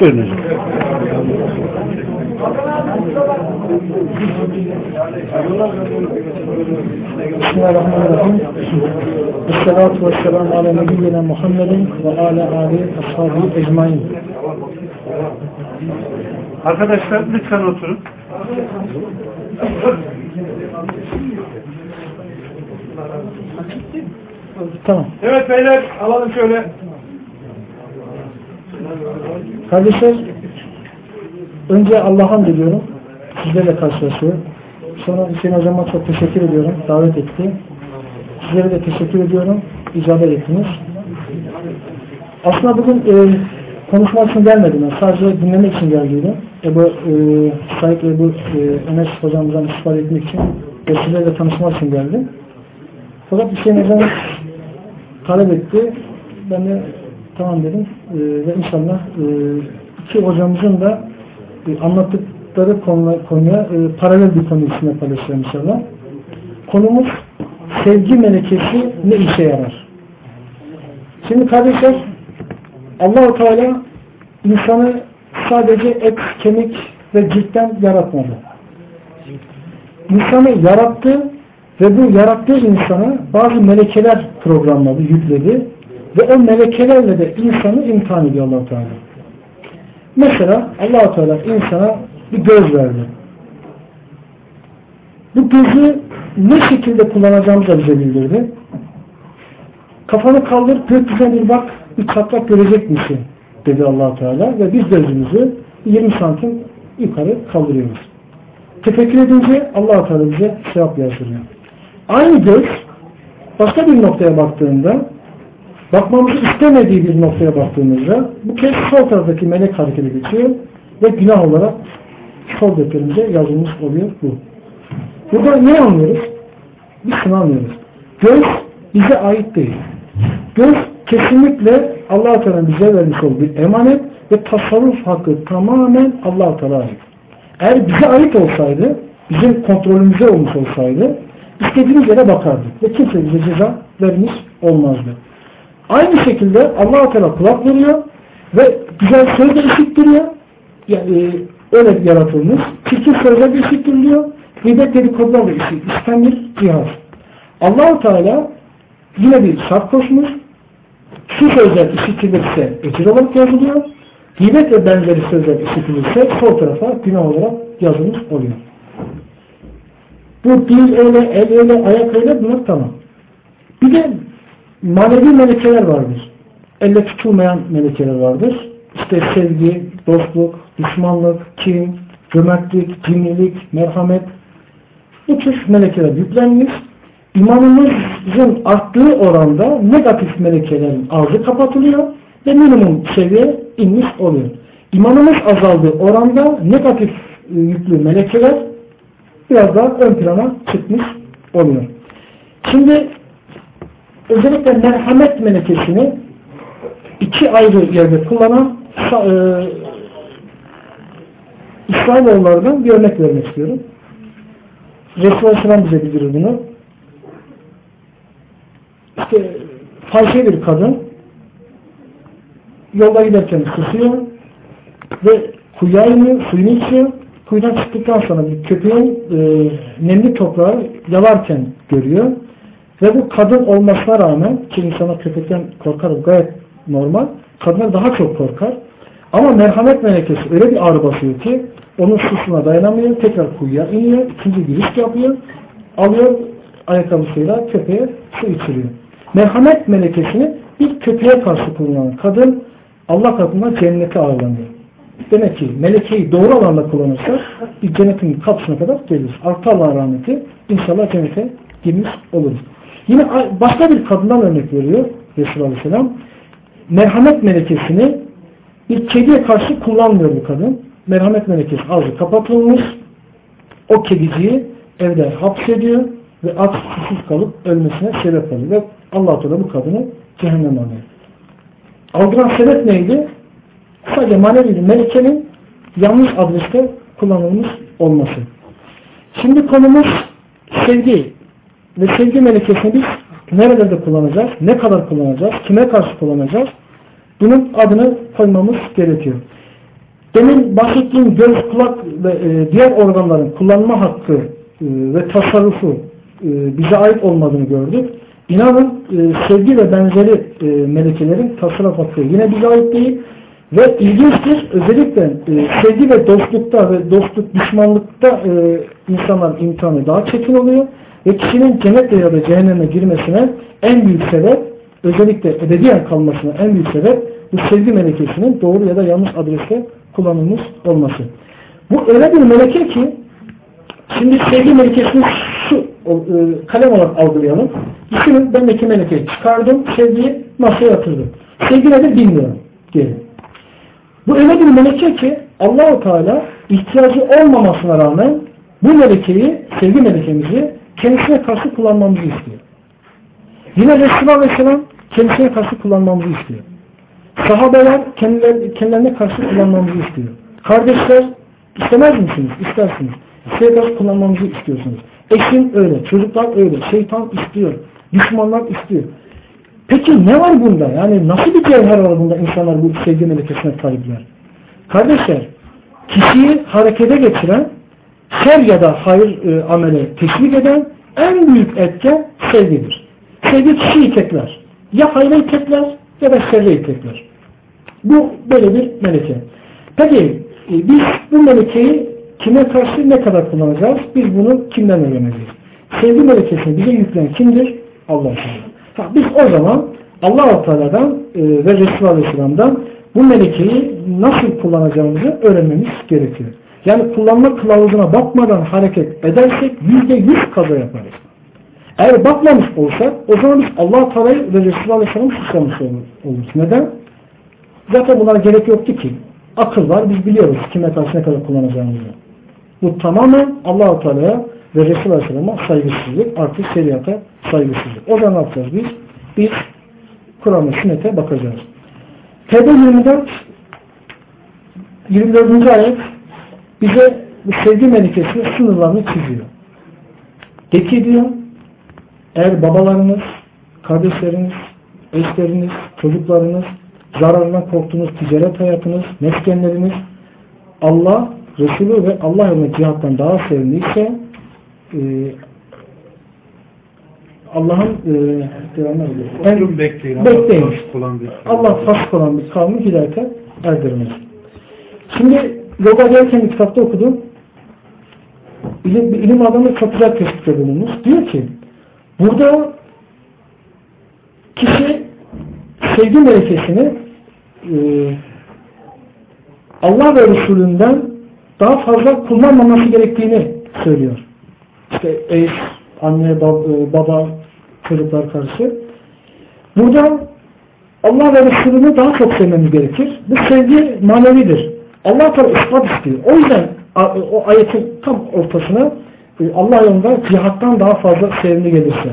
Buyurun hocam. Bismillahirrahmanirrahim. Esselatu vesselamu ala nebiyyina Muhammedin ve ala ali ashabi ecmain. Arkadaşlar lütfen oturun. Tamam. Evet beyler alalım şöyle. Kardeşler, önce Allah'a hamd ediyorum. Sizlerle karşılaşıyor. Sonra Hüseyin Hocam'a çok teşekkür ediyorum. Davet etti. Sizlere de teşekkür ediyorum. İcabet ettiniz. Aslında bugün e, konuşmak için gelmedim. Sadece dinlemek için geldiydim. Ebu, e, Said Ebu e, Enes hocamızdan istifade etmek için ve sizlerle tanışmak için geldim. Fakat Hüseyin Hocam talep etti. Ben de tamam dedim. E, ve inşallah e, iki hocamızın da e, anlattıkları konuya, konuya e, paralel bir konu içinde paylaşacağım inşallah. Konumuz sevgi melekesi ne işe yarar? Şimdi kardeşler Allahu Teala insanı sadece et, kemik ve ciltten yaratmadı. İnsanı yarattı ve bu yarattığı insana bazı melekeler programladı, yükledi ve o melekelerle de insanı imtihan ediyor allah Teala. Mesela allah Teala insana bir göz verdi. Bu gözü ne şekilde kullanacağımızı bize bildirdi. Kafanı kaldır, gökyüzüne bir bak, bir çatlak görecek misin? dedi allah Teala ve biz gözümüzü 20 santim yukarı kaldırıyoruz. Tefekkür edince allah Teala bize sevap yazdırıyor. Aynı göz başka bir noktaya baktığında bakmamızı istemediği bir noktaya baktığımızda bu kez sol taraftaki melek harekete geçiyor ve günah olarak sol defterimize yazılmış oluyor bu. Burada ne anlıyoruz? Biz şunu anlıyoruz. Göz bize ait değil. Göz kesinlikle allah Teala bize vermiş olduğu bir emanet ve tasarruf hakkı tamamen allah Teala ait. Eğer bize ait olsaydı, bizim kontrolümüze olmuş olsaydı istediğimiz yere bakardık ve kimse bize ceza vermiş olmazdı. Aynı şekilde allah Teala kulak veriyor ve güzel söz de işittiriyor. Yani öyle yaratılmış. Çirkin sözler de işittiriliyor. Gıybet dedikodular da işiten bir cihaz. allah Teala yine bir şart koşmuş. Şu sözler işitilirse ecir olarak yazılıyor. Gıybet ve benzeri sözler işitilirse sol tarafa günah olarak yazılmış oluyor. Bu dil öyle, el öyle, ayak öyle bunlar tamam. Bir de manevi melekeler vardır. Elle tutulmayan melekeler vardır. İşte sevgi, dostluk, düşmanlık, kin, cömertlik, cimrilik, merhamet bu tür melekeler yüklenmiş. İmanımızın arttığı oranda negatif melekelerin ağzı kapatılıyor ve minimum seviye inmiş oluyor. İmanımız azaldığı oranda negatif yüklü melekeler biraz daha ön plana çıkmış oluyor. Şimdi özellikle merhamet melekesini iki ayrı yerde kullanan e, İsrailoğullarından bir örnek vermek istiyorum. Resulullah Aleyhisselam bize bildirir bunu. İşte fahişe bir kadın yolda giderken susuyor ve kuyuya iniyor, suyunu içiyor. Kuyudan çıktıktan sonra bir köpeğin e, nemli toprağı yalarken görüyor. Ve bu kadın olmasına rağmen ki insana köpekten korkar gayet normal. Kadınlar daha çok korkar. Ama merhamet melekesi öyle bir ağrı basıyor ki onun susuna dayanamıyor. Tekrar kuyuya iniyor. ikinci giriş yapıyor. Alıyor ayakkabısıyla köpeğe su içiriyor. Merhamet melekesini bir köpeğe karşı kullanan kadın Allah katında cennete ağırlanıyor. Demek ki melekeyi doğru alanda kullanırsa bir cennetin kapısına kadar gelir. Artı Allah rahmeti inşallah cennete girmiş oluruz. Yine başka bir kadından örnek veriyor Resulullah Aleyhisselam. Merhamet melekesini bir kediye karşı kullanmıyor bu kadın. Merhamet melekesi ağzı kapatılmış. O kediciyi evde hapsediyor ve aç susuz kalıp ölmesine sebep oluyor. Ve allah Teala bu kadını cehennem alıyor. Aldıran sebep neydi? Sadece manevi melekenin yanlış adreste kullanılmış olması. Şimdi konumuz sevgi. Ve sevgi melekesini biz nerelerde kullanacağız? Ne kadar kullanacağız? Kime karşı kullanacağız? bunun adını koymamız gerekiyor. Demin bahsettiğim göz, kulak ve e, diğer organların kullanma hakkı e, ve tasarrufu e, bize ait olmadığını gördük. İnanın sevgi ve benzeri e, melekelerin tasarruf hakkı yine bize ait değil. Ve ilginçtir özellikle sevgi ve dostlukta ve dostluk düşmanlıkta e, insanların imtihanı daha çetin oluyor. Ve kişinin cennete ya da cehenneme girmesine en büyük sebep özellikle ebediyen kalmasına en büyük sebep bu sevgi melekesinin doğru ya da yanlış adreste kullanılmış olması. Bu öyle bir meleke ki şimdi sevgi melekesini şu e, kalem olarak algılayalım. Düşünün ben de melekeyi çıkardım, sevgiyi masaya yatırdım. Sevgi nedir bilmiyorum diyelim. Bu öyle bir meleke ki Allahu Teala ihtiyacı olmamasına rağmen bu melekeyi, sevgi melekemizi kendisine karşı kullanmamızı istiyor. Yine Resulullah Aleyhisselam kendisine karşı kullanmamızı istiyor. Sahabeler kendilerine, karşı kullanmamızı istiyor. Kardeşler istemez misiniz? İstersiniz. Size karşı kullanmamızı istiyorsunuz. Eşin öyle, çocuklar öyle, şeytan istiyor, düşmanlar istiyor. Peki ne var bunda? Yani nasıl bir cevher var bunda insanlar bu sevgi melekesine sahipler? Kardeşler, kişiyi harekete geçiren, şer ya da hayır e, amele teşvik eden en büyük etken sevgidir. Sevgi kişiyi itekler. Ya hayra itekler ya da şerre itekler. Bu böyle bir meleke. Peki e, biz bu melekeyi kime karşı ne kadar kullanacağız? Biz bunu kimden öğreneceğiz? Sevgi melekesini bize yükleyen kimdir? Allah Ha, biz o zaman Allah-u Teala'dan e, ve Resulü Aleyhisselam'dan bu melekeyi nasıl kullanacağımızı öğrenmemiz gerekiyor. Yani kullanma kılavuzuna bakmadan hareket edersek yüzde yüz kaza yaparız. Eğer bakmamış olsak o zaman biz Allah-u Teala'yı ve Resulü Aleyhisselam'ı suçlamış oluruz. Neden? Zaten bunlara gerek yoktu ki. Akıl var biz biliyoruz kime karşı ne kadar kullanacağımızı. Bu tamamen Allah-u Teala'ya ve Resulü Aleyhisselam'a saygısızlık artı şeriata saygısızlık. O zaman ne yapacağız biz? Biz Kur'an ve sünnete bakacağız. Tevbe 24 24. ayet bize bu sevgi melikesinin sınırlarını çiziyor. Peki diyor eğer babalarınız, kardeşleriniz, eşleriniz, çocuklarınız, zararından korktuğunuz ticaret hayatınız, meskenleriniz Allah, Resulü ve Allah yolunda cihattan daha sevimliyse e, Allah'ın e, en bekleyin. bekleyin. Bir Allah fasık olan bir kavmi hidayete erdirmez. Şimdi yoga derken kitapta okudum. İlim, bir ilim adamı güzel tespitte bulunmuş. Diyor ki burada kişi sevgi melekesini e, Allah ve Resulünden daha fazla kullanmaması gerektiğini söylüyor. İşte eş, anne, baba, çocuklar karşı. Burada Allah ve Resulünü daha çok sevmemiz gerekir. Bu sevgi manevidir. Allah Teala ispat istiyor. O yüzden o ayetin tam ortasına e, Allah yolunda cihattan daha fazla sevimli gelirse.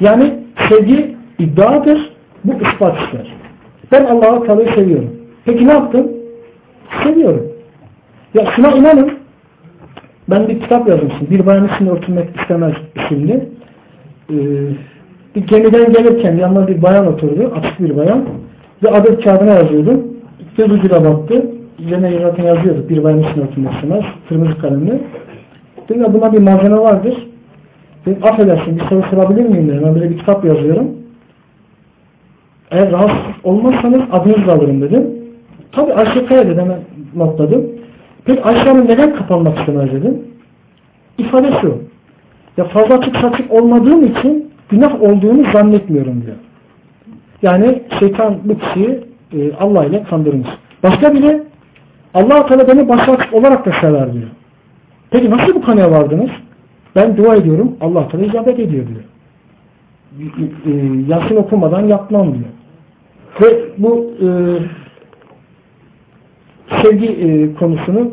Yani sevgi iddiadır. Bu ispat ister. Ben Allah'ı Teala'yı seviyorum. Peki ne yaptım? Seviyorum. Ya şuna inanın ben bir kitap yazmışım. Bir bayan için örtülmek istemez isimli. Ee, bir gemiden gelirken yanına bir bayan oturdu. Açık bir bayan. Ve adet kağıdına yazıyordu. Göz ucuyla baktı. Üzerine zaten yazıyordu. Bir örtülmek istemez. Kırmızı kalemle. Dedim ya buna bir malzeme vardır. Dedim affedersin bir soru sorabilir miyim dedim. Ben böyle bir kitap yazıyorum. Eğer rahatsız olmazsanız adınızı alırım dedim. Tabi Ayşe Kaya dedim hemen notladım. Peki Ayşe neden kapanmak istemez dedim. İfade şu. Ya fazla açık saçık olmadığım için günah olduğunu zannetmiyorum diyor. Yani şeytan bu kişiyi e, Allah ile kandırmış. Başka biri Allah-u Teala beni başka olarak da sever diyor. Peki nasıl bu kanıya vardınız? Ben dua ediyorum. Allah Teala icabet ediyor diyor. E, Yasin okumadan yapmam diyor. Ve bu e, sevgi e, konusunu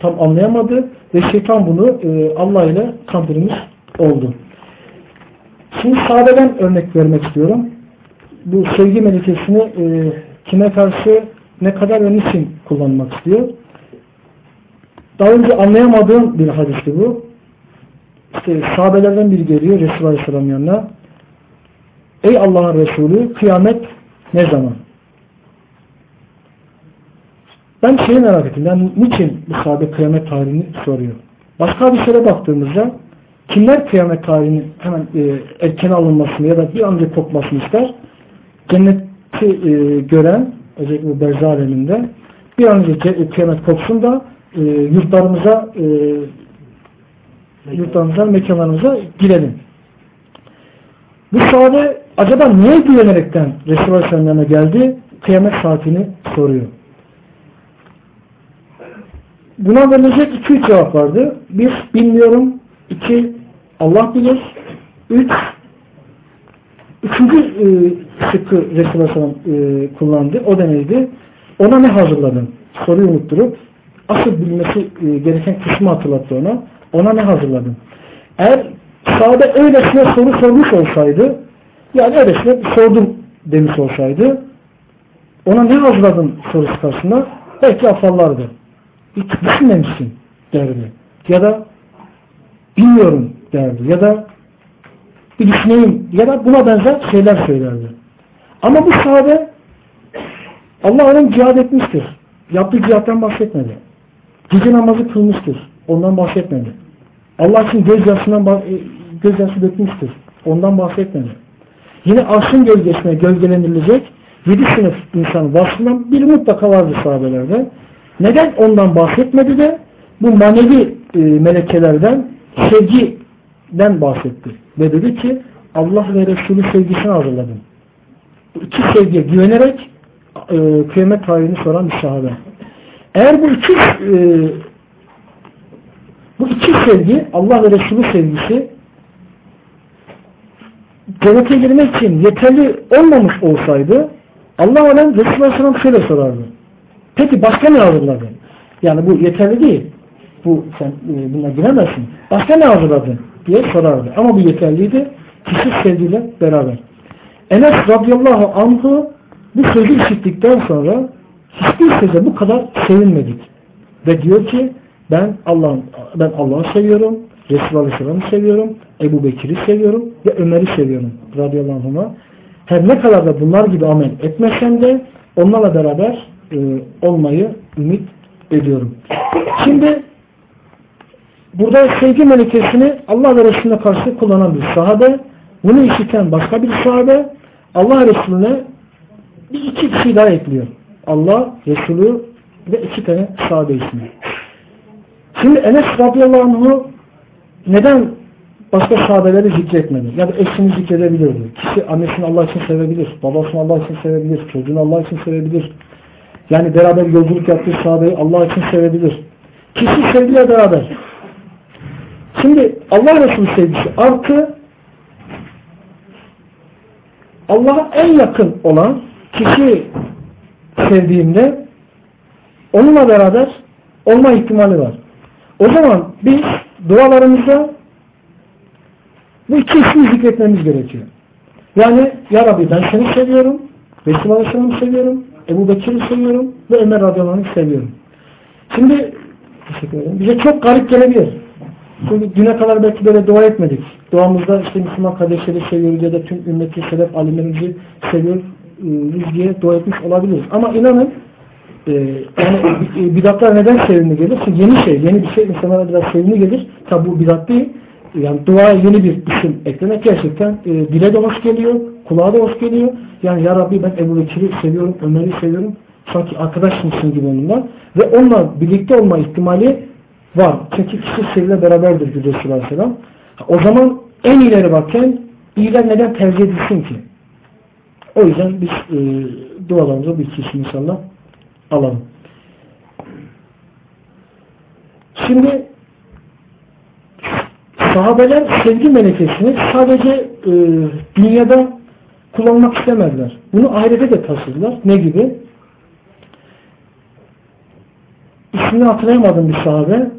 tam anlayamadı ve şeytan bunu e, Allah ile kandırmış oldu. Şimdi sahabeden örnek vermek istiyorum. Bu sevgi melekesini e, kime karşı ne kadar ve niçin kullanmak istiyor? Daha önce anlayamadığım bir hadisti bu. İşte sahabelerden biri geliyor Resulullah Aleyhisselam yanına. Ey Allah'ın Resulü kıyamet ne zaman? ben şeyi merak ettim. Yani niçin bu sahabe kıyamet tarihini soruyor? Başka bir şeye baktığımızda kimler kıyamet tarihini hemen e, erken alınmasını ya da bir an önce kopmasını ister? Cenneti e, gören özellikle bu berza aleminde bir an önce kıyamet kopsun da e, yurtlarımıza e, yurtlarımıza, mekanlarımıza girelim. Bu sahabe acaba niye güvenerekten Resulullah Aleyhisselam'a geldi? Kıyamet saatini soruyor. Buna verilecek iki üç cevap vardı. Bir, bilmiyorum. iki Allah bilir. Üç, üçüncü e, şıkkı Resulullah e, kullandı. O da neydi? Ona ne hazırladın? Soruyu unutturup asıl bilmesi e, gereken kısmı hatırlattı ona. Ona ne hazırladın? Eğer sahabe öylesine soru sormuş olsaydı yani öylesine sordum demiş olsaydı ona ne hazırladın sorusu karşısında belki afallardı. Hiç düşünmemişsin derdi. Ya da bilmiyorum derdi. Ya da bir düşüneyim ya da buna benzer şeyler söylerdi. Ama bu sahabe Allah onun cihad etmiştir. Yaptığı cihattan bahsetmedi. Gece namazı kılmıştır. Ondan bahsetmedi. Allah için gözyaşından e, gözyaşı dökmüştür. Ondan bahsetmedi. Yine arşın gölgesine gölgelendirilecek yedi sınıf insan vasfından biri mutlaka vardı sahabelerde. Neden ondan bahsetmedi de bu manevi e, melekelerden sevgiden bahsetti. Ve dedi ki Allah ve Resulü sevgisini hazırladım. İki sevgiye güvenerek e, kıyamet tarihini soran bir sahabe. Eğer bu iki e, bu iki sevgi Allah ve Resulü sevgisi cennete girmek için yeterli olmamış olsaydı Allah alem Resulullah Aleyhisselam şöyle sorardı. Peki başka ne hazırladın? Yani bu yeterli değil. Bu sen e, buna giremezsin. Başka ne hazırladın? Diye sorardı. Ama bu yeterliydi. Kişi sevgiyle beraber. Enes radıyallahu anh'ı bu sözü işittikten sonra hiçbir söze bu kadar sevinmedik. Ve diyor ki ben Allah'ı ben Allah'ı seviyorum, Resulullah Aleyhisselam'ı seviyorum, Ebu Bekir'i seviyorum ve Ömer'i seviyorum radıyallahu anh'a. Her ne kadar da bunlar gibi amel etmesem de onlarla beraber e, olmayı ümit ediyorum. Şimdi burada sevgi melekesini Allah ve Resulüne karşı kullanan bir sahabe, bunu işiten başka bir sahabe, Allah Resulüne bir iki kişi daha ekliyor. Allah, Resulü ve iki tane sahabe ismi. Şimdi Enes radıyallahu anh'u neden başka sahabeleri zikretmedi? Ya da eşini zikredebilirdi. Kişi annesini Allah için sevebilir, babasını Allah için sevebilir, çocuğunu Allah için sevebilir. Yani beraber yolculuk yaptığı sahabeyi Allah için sevebilir. Kişi sevgiyle beraber. Şimdi Allah Resulü sevgisi artı Allah'a en yakın olan kişi sevdiğimde onunla beraber olma ihtimali var. O zaman biz dualarımızda bu iki ismi zikretmemiz gerekiyor. Yani Ya Rabbi ben seni seviyorum, Resulullah Aleyhisselam'ı seviyorum, Ebu Bekir'i seviyorum ve Ömer radıyallahu anh'ı seviyorum. Şimdi teşekkür ederim. Bize çok garip gelebilir. Çünkü düne kadar belki böyle dua etmedik. Duamızda işte Müslüman kardeşleri seviyoruz ya da tüm ümmeti selef alimlerimizi seviyoruz diye dua etmiş olabiliriz. Ama inanın e, yani bidatlar neden sevimli gelir? Çünkü yeni şey, yeni bir şey insanlara biraz sevimli gelir. Tabi bu bidat değil. Yani duaya yeni bir isim eklemek gerçekten e, dile de hoş geliyor, kulağa da hoş geliyor. Yani Ya Rabbi ben Ebu Bekir'i seviyorum, Ömer'i seviyorum. Sanki arkadaş mısın gibi onunla. Ve onunla birlikte olma ihtimali var. Çünkü kişi seviyle beraberdir diyor Resulullah Aleyhisselam. O zaman en ileri bakken iyiler neden tercih edilsin ki? O yüzden biz e, dualarımıza bir kişi inşallah alalım. Şimdi sahabeler sevgi melekesini sadece e, dünyada kullanmak istemediler. Bunu ahirete de taşıdılar. Ne gibi? İsmini hatırlayamadım bir sahabe.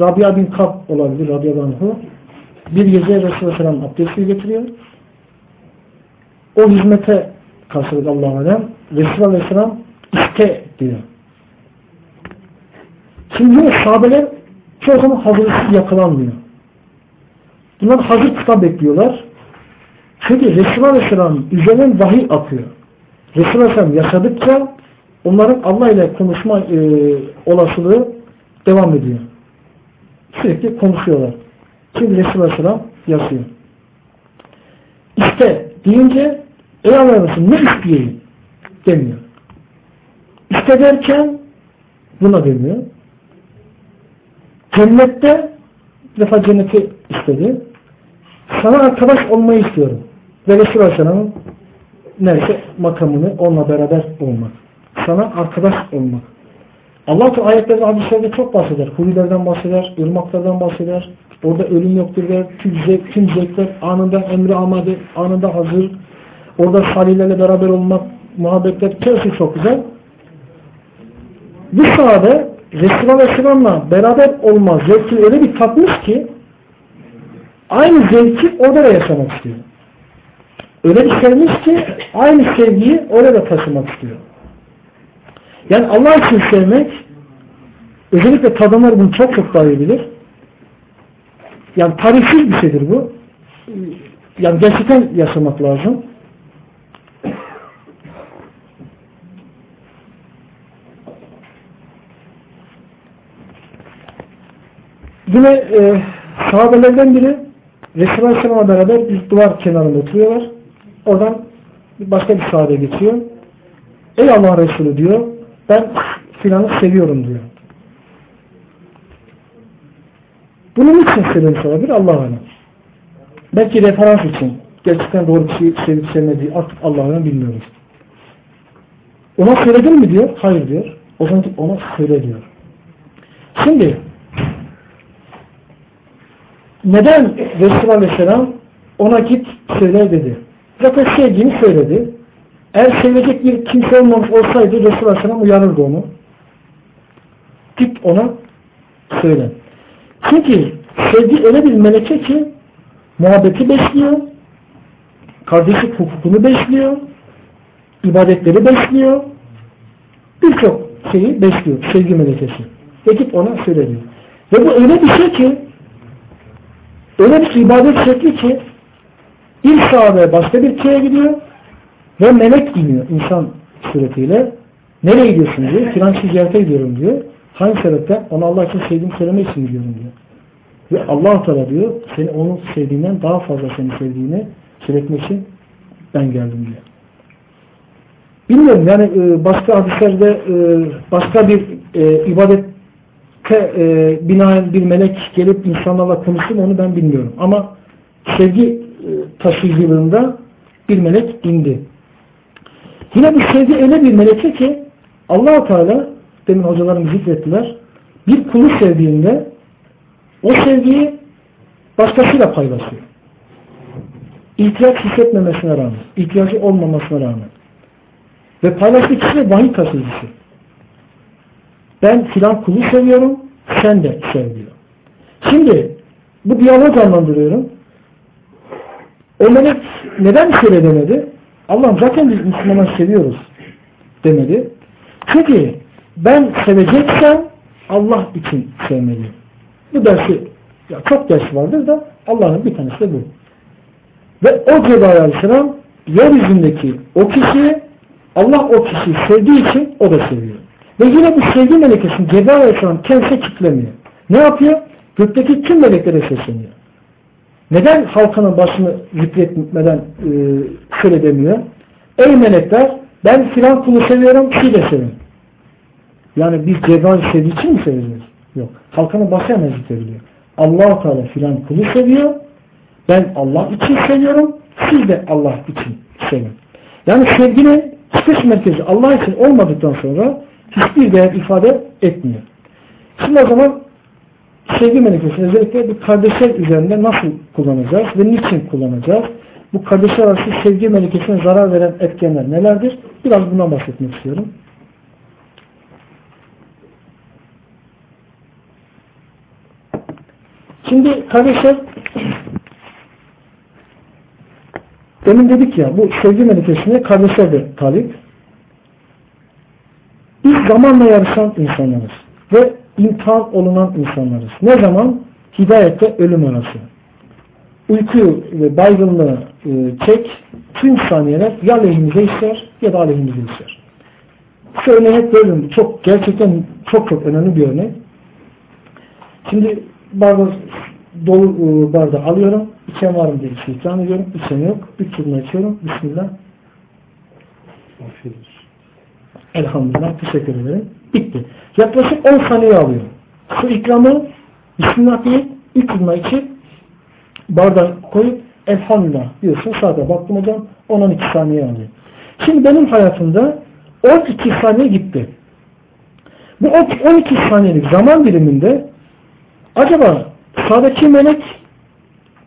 Rabia bin Kab olabilir. Rabia bin Bir gece Resulullah Aleyhisselam abdesti getiriyor. O hizmete karşılık Allah'a alem Resulullah Aleyhisselam iste diyor. Şimdi sahabeler çoğu zaman hazırsız yakalanmıyor. Bunlar hazır kitap bekliyorlar. Çünkü Resulullah Aleyhisselam üzerinden vahiy akıyor. Resulullah Aleyhisselam yaşadıkça onların Allah ile konuşma e, olasılığı devam ediyor. Sürekli konuşuyorlar. Şimdi Resulullah Aleyhisselam yazıyor. İşte deyince ey Allah Resulü ne isteyeyim demiyor. İste derken buna demiyor. Cennette bir defa cenneti istedi. Sana arkadaş olmayı istiyorum. Ve Resulullah Aleyhisselam'ın neyse makamını onunla beraber olmak. Sana arkadaş olmak. Allah Teala ayetlerde, hadislerde çok bahseder. Hurilerden bahseder, ırmaklardan bahseder. Orada ölüm yoktur der. Tüm, zevk, tüm zevkler anında emri amade, anında hazır. Orada salihlerle beraber olmak, muhabbetler, hepsi çok güzel. Bu sahabe Resulullah Aleyhisselam'la beraber olma zevki öyle bir tatmış ki aynı zevki orada da yaşamak istiyor. Öyle bir sevmiş ki aynı sevgiyi oraya da taşımak istiyor. Yani Allah için sevmek özellikle kadınlar bunu çok çok daha iyi bilir. Yani tarifsiz bir şeydir bu. Yani gerçekten yaşamak lazım. Yine e, sahabelerden biri Resulullah Aleyhisselam'la beraber bir duvar kenarında oturuyorlar. Oradan başka bir sahabe geçiyor. Ey Allah Resulü diyor ben filanı seviyorum diyor. Bunun için söylemiş olabilir Allah alem. Belki referans için. Gerçekten doğru şey sevip sevmediği artık Allah'ın bilmiyoruz. Ona söyledin mi diyor? Hayır diyor. O zaman ona söyle diyor. Şimdi neden Resulullah Aleyhisselam ona git söyle dedi. Zaten sevdiğini söyledi. Eğer sevecek bir kimse olmamış olsaydı Resulullah Aleyhisselam uyarırdı onu. Git ona söyle. Çünkü sevgi öyle bir meleke ki muhabbeti besliyor, kardeşlik hukukunu besliyor, ibadetleri besliyor, birçok şeyi besliyor, sevgi melekesi. Ve git ona söyle diyor. Ve bu öyle bir şey ki öyle bir ibadet şekli ki bir sahabe başka bir köye gidiyor ve melek iniyor insan suretiyle. Nereye gidiyorsun diyor. Filan ziyarete gidiyorum diyor. Hangi sebepten? Onu Allah için sevdiğimi söylemek için gidiyorum diyor. Ve allah Teala diyor seni onun sevdiğinden daha fazla seni sevdiğini söyletmek için ben geldim diyor. Bilmiyorum yani e, başka hadislerde e, başka bir e, ibadette binaen bir melek gelip insanlarla konuştu onu ben bilmiyorum. Ama sevgi taşıyıcılığında bir melek indi. Yine bu sevgi öyle bir meleke ki allah Teala demin hocalarım zikrettiler bir kulu sevdiğinde o sevgiyi başkasıyla paylaşıyor. İhtiyaç hissetmemesine rağmen, ihtiyacı olmamasına rağmen. Ve paylaştığı kişi vahiy taşıyıcısı. Ben filan kulu seviyorum, sen de sev diyor. Şimdi bu diyaloğu canlandırıyorum. O melek neden şöyle demedi? Allah'ım zaten biz Müslümanları seviyoruz demedi. Çünkü ben seveceksem Allah için sevmeliyim. Bu dersi ya çok ders vardır da Allah'ın bir tanesi de bu. Ve o Cebrail Aleyhisselam yeryüzündeki o kişi Allah o kişiyi sevdiği için o da seviyor. Ve yine bu sevgi melekesini Cebrail Aleyhisselam kendisi kitlemiyor. Ne yapıyor? Gökteki tüm meleklere sesleniyor. Neden halkının başını zikretmeden e, şöyle demiyor? Ey melekler ben filan kulu seviyorum, siz de sevin. Yani biz Cebrail sevdiği için mi seviyoruz? Yok. Halkının başı hemen zikrediliyor. allah Teala filan kulu seviyor. Ben Allah için seviyorum. Siz de Allah için sevin. Yani sevginin çıkış merkezi Allah için olmadıktan sonra hiçbir değer ifade etmiyor. Şimdi o zaman sevgi melekesini özellikle bir kardeşler üzerinde nasıl kullanacağız ve niçin kullanacağız? Bu kardeşler arası sevgi melekesine zarar veren etkenler nelerdir? Biraz bundan bahsetmek istiyorum. Şimdi kardeşler demin dedik ya bu sevgi melekesine kardeşler de talip. Biz zamanla yarışan insanlarız. Ve imtihan olunan insanlarız. Ne zaman? Hidayette ölüm arası. Uyku ve baygınlığı e, çek tüm saniyeler ya lehimize işler ya da aleyhimize işler. Şu örneği hep veririm. Çok, gerçekten çok çok önemli bir örnek. Şimdi bardağı dolu e, bardağı alıyorum. İçen var mı diye şey ikram ediyorum. İçen yok. Üç yudum içiyorum. Bismillah. Afiyet. Elhamdülillah. Teşekkür ederim. Bitti. Yaklaşık 10 saniye alıyor. Su ikramı Bismillah deyip 3 yudum içip bardağı koyup Elhamdülillah diyorsun. Sağda baktım hocam 10-12 saniye alıyor. Şimdi benim hayatımda 12 saniye gitti. Bu 12 saniyelik zaman diliminde acaba sağdaki melek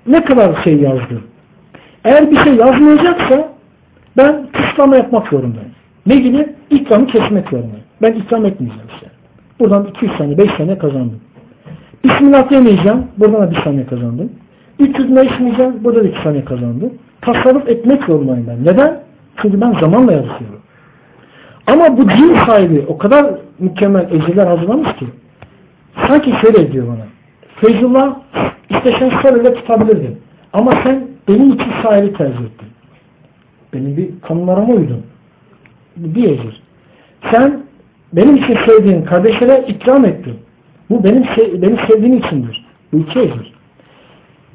ne kadar şey yazdı? Eğer bir şey yazmayacaksa ben kısıtlama yapmak zorundayım. Ne gibi? İkramı kesmek zorundayım. Ben ikram etmeyeceğim işte. Buradan 200 saniye, 5 saniye kazandım. Bismillah demeyeceğim. Buradan da 1 saniye kazandım. 300 ne içmeyeceğim. Burada da 2 saniye kazandım. Tasarruf etmek zorundayım ben. Neden? Çünkü ben zamanla yarışıyorum. Ama bu din sahibi o kadar mükemmel ecirler hazırlamış ki sanki şöyle diyor bana. Feyzullah işte sen şöyle tutabilirdin. Ama sen benim için sahibi tercih ettin. Benim bir kanunlarıma uydun. Bir ecir. Sen benim için sevdiğin kardeşlere ikram ettin. Bu benim benim sevdiğim içindir. Bu iki ecir.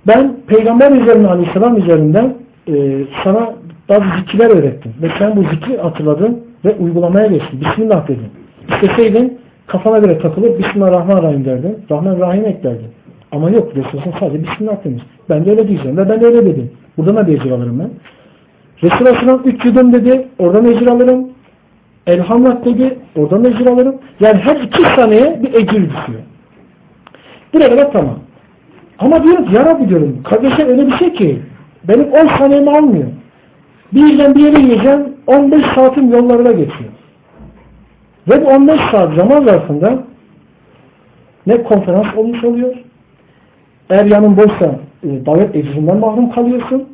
Ben peygamber üzerinden aleyhisselam üzerinden e, sana bazı zikirler öğrettim. Ve sen bu zikri hatırladın ve uygulamaya geçtin. Bismillah dedin. İsteseydin kafana göre takılıp Bismillahirrahmanirrahim derdin. Rahman Rahim eklerdin. Ama yok. Resulullah sadece Bismillah demiş. Ben de öyle diyeceğim. Ve ben de öyle dedim. Buradan da bir ecir alırım ben. Resulullah Aleyhisselam üç yudum dedi. Oradan ecir alırım. Elhamdülillah dedi. Oradan ecir alırım. Yani her iki saniye bir ecir düşüyor. Buraya kadar tamam. Ama diyorum ki ya Rabbi diyorum. Kardeşler öyle bir şey ki benim 10 saniyemi almıyor. Bir yerden bir yere yiyeceğim 15 saatim yollarına geçiyor. Ve bu 15 saat zaman zarfında ne konferans olmuş oluyor eğer yanın boşsa e, davet ecirinden mahrum kalıyorsun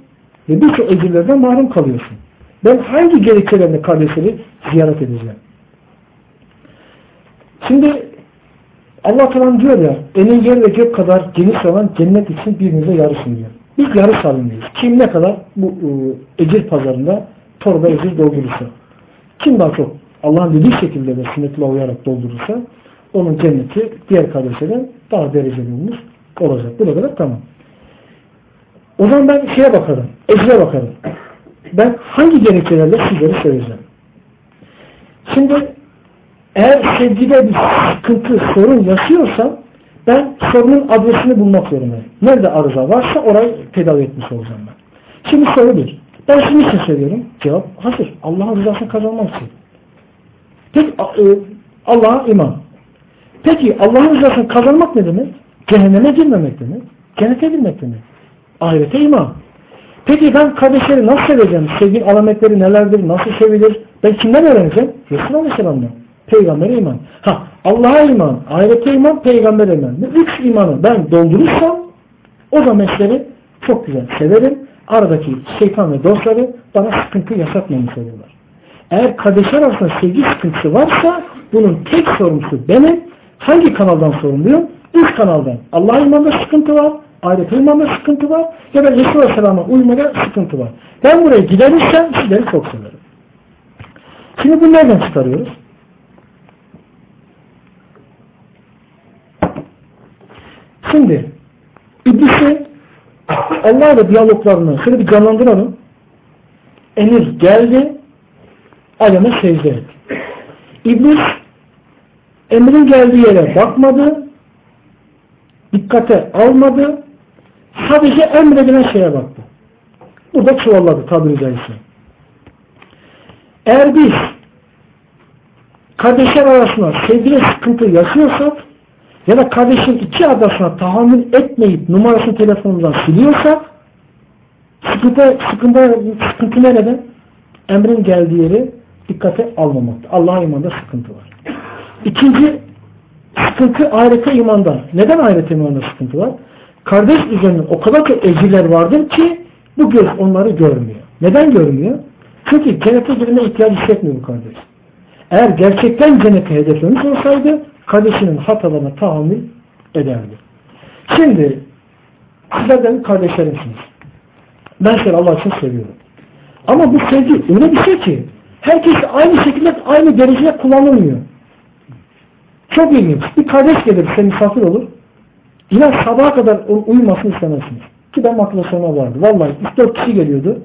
ve birçok ecirlerden mahrum kalıyorsun. Ben hangi gerekçelerle kardeşleri ziyaret edeceğim? Şimdi Allah Teala diyor ya enin yer ve gök kadar geniş olan cennet için birbirinize yarışın diyor. Biz yarış halinde Kim ne kadar bu e, ecir pazarında torba ecir doldurursa. Kim daha çok Allah'ın dediği şekilde de sünnetine uyarak doldurursa onun cenneti diğer kardeşlerden daha dereceli olmuş olacak. Bu kadar tamam. O zaman ben şeye bakarım. Ecre bakarım. Ben hangi gerekçelerle sizleri seveceğim? Şimdi eğer sevgide bir sıkıntı, sorun yaşıyorsam ben sorunun adresini bulmak zorundayım. Nerede arıza varsa orayı tedavi etmiş olacağım ben. Şimdi soru bir. Ben şunu için seviyorum. Cevap hazır. Allah'ın rızasını kazanmak için. Peki e, Allah'a iman. Peki Allah'ın rızasını kazanmak ne demek? Cehenneme girmemek demek. Cennete girmek demek. Ahirete iman. Peki ben kardeşleri nasıl seveceğim? Sevgi alametleri nelerdir? Nasıl sevilir? Ben kimden öğreneceğim? Resulullah Aleyhisselam'dan. Peygamber'e iman. Ha, Allah'a iman, ahirete iman, peygambere iman. Bu üç imanı ben doldurursam o zameçleri çok güzel severim. Aradaki şeytan ve dostları bana sıkıntı yaşatmamış olurlar. Eğer kardeşler arasında sevgi sıkıntısı varsa bunun tek sorumlusu benim. Hangi kanaldan sorumluyum? Üç kanaldan. Allah'a imanda sıkıntı var. Ahirete imanda sıkıntı var. Ya da Resulullah Aleyhisselam'a uymada sıkıntı var. Ben buraya giderirsem sizleri çok severim. Şimdi bunu nereden çıkarıyoruz? Şimdi İblisi Allah ile diyaloglarını şöyle bir canlandıralım. Emir geldi Adem'e secde etti. İblis emrin geldiği yere bakmadı dikkate almadı sadece emredilen şeye baktı. Burada çuvalladı tabiri caizse. Eğer biz kardeşler arasında sevgili sıkıntı yaşıyorsak ya da kardeşin iki adasına tahammül etmeyip numarasını telefonundan siliyorsak sıkıntı, sıkıntı, sıkıntı nerede? Emrin geldiği yeri dikkate almamakta. Allah'a imanda sıkıntı var. İkinci sıkıntı ahirete imanda. Neden ahirete imanda sıkıntı var? Kardeş üzerinde o kadar çok ecirler vardır ki bu göz onları görmüyor. Neden görmüyor? Çünkü cennete girmeye ihtiyaç hissetmiyor bu kardeş. Eğer gerçekten cennete hedeflemiş olsaydı kardeşinin hatalarına tahammül ederdi. Şimdi sizler benim kardeşlerimsiniz. Ben seni Allah için seviyorum. Ama bu sevgi öyle bir şey ki Herkes aynı şekilde aynı derecede kullanılmıyor. Çok ilginç. Bir kardeş gelir size misafir olur. İnan sabaha kadar uyumasını istemezsiniz. Ki ben arkadaşlarıma vardı. Vallahi 3-4 kişi geliyordu.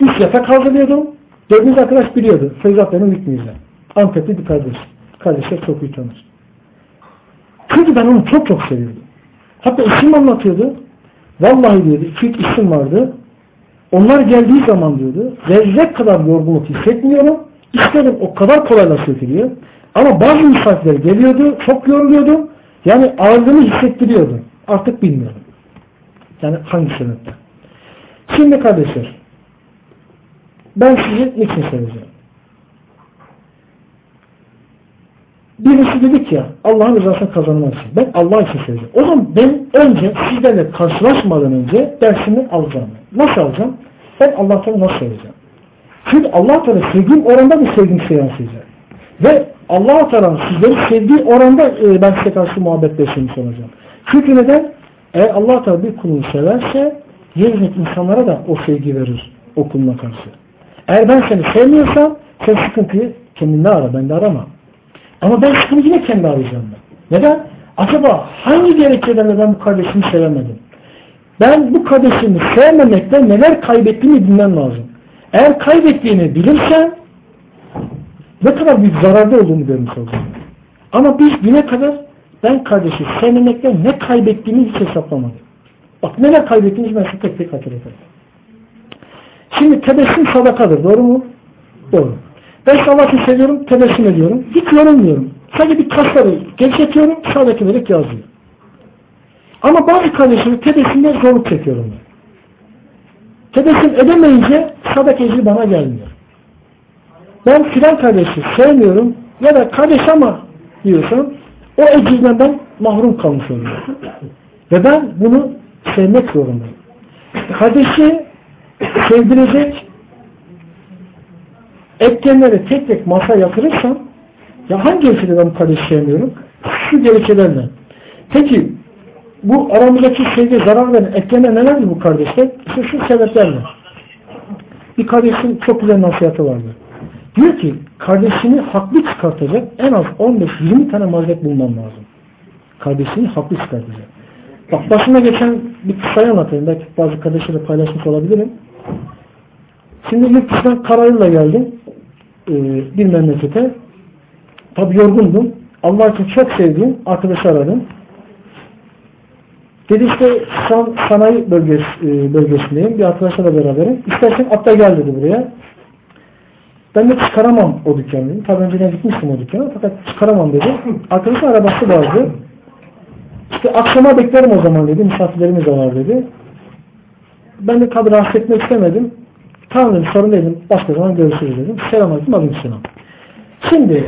Üç yatak hazırlıyordum. Dördüncü arkadaş biliyordu. Feyzat benim bitmeyeceğim. Antepli bir kardeş. Kardeşler çok iyi tanır. Çünkü ben onu çok çok seviyordum. Hatta isim anlatıyordu. Vallahi diyordu. Üç isim vardı. Onlar geldiği zaman diyordu. Zerre kadar yorgunluk hissetmiyorum. İşlerim o kadar kolaylaştırılıyor. Ama bazı misafirler geliyordu. Çok yoruluyordu. Yani ağırlığını hissettiriyordu. Artık bilmiyorum. Yani hangi sebepten. Şimdi kardeşler ben sizi niçin seveceğim? Birisi dedik ya Allah'ın rızasını kazanmak için. Ben Allah için seveceğim. O zaman ben önce sizlerle karşılaşmadan önce dersimi alacağım. Nasıl alacağım? Ben Allah'tan nasıl seveceğim? Çünkü Allah Teala sevdiğim oranda bir sevdiğim seven. Ve Allah Teala sizleri sevdiği oranda e, ben size karşı muhabbet beslemiş olacağım. Çünkü neden? Eğer Allah Teala bir kulunu severse yeryüzündeki insanlara da o sevgi verir o kuluna karşı. Eğer ben seni sevmiyorsam sen sıkıntıyı kendinde ara, ben de arama. Ama ben sıkıntıyı yine kendi arayacağım ben. Neden? Acaba hangi gerekçelerle ben bu kardeşimi sevemedim? Ben bu kardeşimi sevmemekle neler kaybettiğimi bilmem lazım. Eğer kaybettiğini bilirsem ne kadar büyük zararda olduğunu görmüş olacağım. Ama biz güne kadar ben kardeşi sevmemekle ne kaybettiğimi hiç hesaplamadım. Bak neler kaybettiğimizi ben size tek tek hatırlatayım. Şimdi tebessüm sadakadır. Doğru mu? Doğru. Ben Allah'ı seviyorum, tebessüm ediyorum. Hiç yorulmuyorum. Sadece bir kasları gevşetiyorum, sağdaki melek yazıyor. Ama bazı kardeşlerim tebessümde zorluk çekiyorum. Tebessüm edemeyince ecri bana gelmiyor. Ben filan kardeşi sevmiyorum ya da kardeş ama diyorsam o ecirden mahrum kalmış oluyorum. Ve ben bunu sevmek zorundayım. Kardeşi sevdirecek etkenleri tek tek masa yatırırsam ya hangi ölçüde ben bu kardeşi sevmiyorum? Şu gerekçelerle. Peki bu aramızdaki sevgi zarar veren etkenler nelerdir bu kardeşler? İşte şu sebeplerle. Bir kardeşin çok güzel nasihatı vardı. Diyor ki kardeşini haklı çıkartacak en az 15-20 tane mazeret bulmam lazım. Kardeşini haklı çıkartacak. Bak başına geçen bir kısayı anlatayım. Belki bazı kardeşlerle paylaşmış olabilirim. Şimdi yurt dışından kararıyla geldim. Ee, bir memlekete. Tabi yorgundum. Allah için çok sevdiğim arkadaşı aradım. Dedi işte san, sanayi bölgesi, e, bölgesindeyim. Bir arkadaşla beraberim. İstersen atla gel dedi buraya. Ben de çıkaramam o dükkanı dedim. Tabi önceden gitmiştim o dükkana fakat çıkaramam dedi. Arkadaşın arabası vardı. İşte akşama beklerim o zaman dedi. Misafirlerimiz var dedi. Ben de tabi rahatsız etmek istemedim. Tamam dedim sorun dedim. Başka zaman görüşürüz dedim. Selamünaleyküm aleykümselam. Şimdi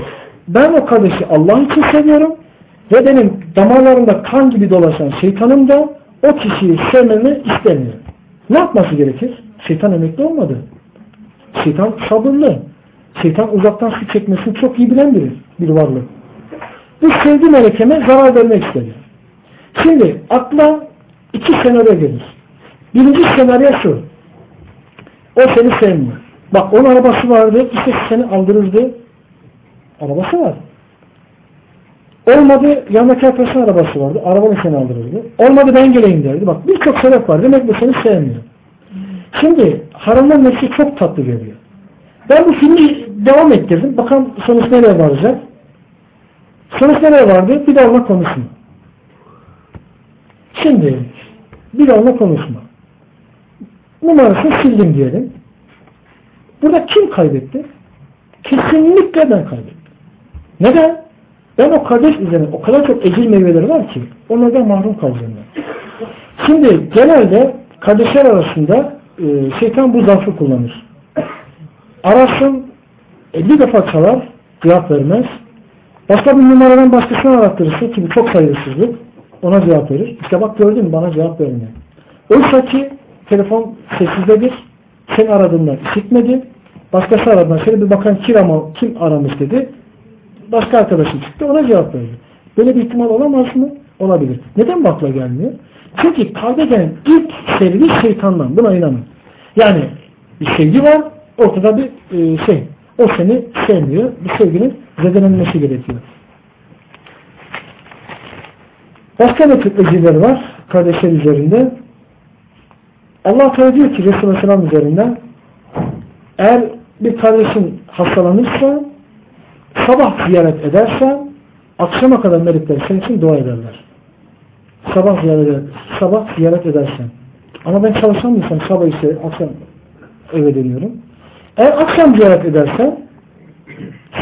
ben o kardeşi Allah için seviyorum ve benim damarlarımda kan gibi dolaşan şeytanım da o kişiyi sevmemi istemiyor. Ne yapması gerekir? Şeytan emekli olmadı. Şeytan sabırlı. Şeytan uzaktan su çekmesini çok iyi bilen biri, bir varlık. Bu sevgi melekeme zarar vermek istedi. Şimdi akla iki senaryo gelir. Birinci senaryo şu. O seni sevmiyor. Bak onun arabası vardı. işte seni aldırırdı. Arabası var. Olmadı yanındaki arkadaşın arabası vardı. Arabanı seni aldırırdı. Olmadı ben geleyim derdi. Bak birçok sebep var. Demek bu seni sevmiyor. Şimdi haramdan nefsi çok tatlı geliyor. Ben bu filmi devam ettirdim. Bakalım sonuç nereye varacak. Sonuç nereye vardı? Bir de onunla konuşma. Şimdi bir de onunla konuşma. Numarasını sildim diyelim. Burada kim kaybetti? Kesinlikle ben kaybettim. Neden? Ben o kardeş üzerine o kadar çok ecil meyveleri var ki onlardan mahrum kalacağım ben. Şimdi genelde kardeşler arasında e, şeytan bu zarfı kullanır. Arasın 50 defa çalar cevap vermez. Başka bir numaradan başkasına arattırırsa ki bu çok saygısızlık ona cevap verir. İşte bak gördün mü bana cevap vermiyor. Oysa ki telefon sessizdedir. Sen aradığında işitmedi. Başkası aradığında şöyle bir bakan kim, ama, kim aramış dedi. Başka arkadaşım çıktı ona cevap verdi. Böyle bir ihtimal olamaz mı? Olabilir. Neden bu akla gelmiyor? Çünkü kalbe gelen ilk sevgi şeytandan. Buna inanın. Yani bir sevgi var ortada bir e, şey. o seni sevmiyor. Bu sevginin zedelenmesi gerekiyor. Başka ne tür var kardeşler üzerinde? Allah Teala diyor ki Resulü Aleyhisselam üzerinde eğer bir kardeşin hastalanırsa sabah ziyaret ederse akşama kadar melekler senin için dua ederler. Sabah ziyaret, sabah ziyaret edersen. Ama ben çalışan insan sabah ise akşam eve dönüyorum. Eğer akşam ziyaret edersen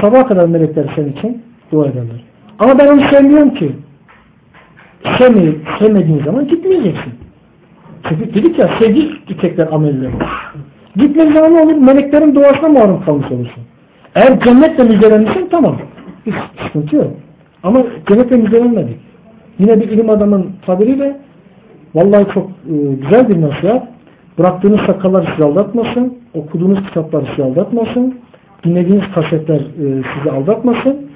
sabah kadar melekler senin için dua ederler. Ama ben onu sevmiyorum ki. Sevmeyip, sevmediğin zaman gitmeyeceksin. Çünkü dedik ya sevgi tekrar amelleri. Gitmediğin zaman olur? Meleklerin duasına maruz kalmış olursun. Eğer cennetle müjdelenirsen tamam. Hiç sıkıntı yok. Ama cennetle müjdelenmedik. Yine bir ilim adamın tabiriyle vallahi çok e, güzel bir nasihat. Bıraktığınız sakallar sizi aldatmasın. Okuduğunuz kitaplar sizi aldatmasın. Dinlediğiniz kasetler e, sizi aldatmasın.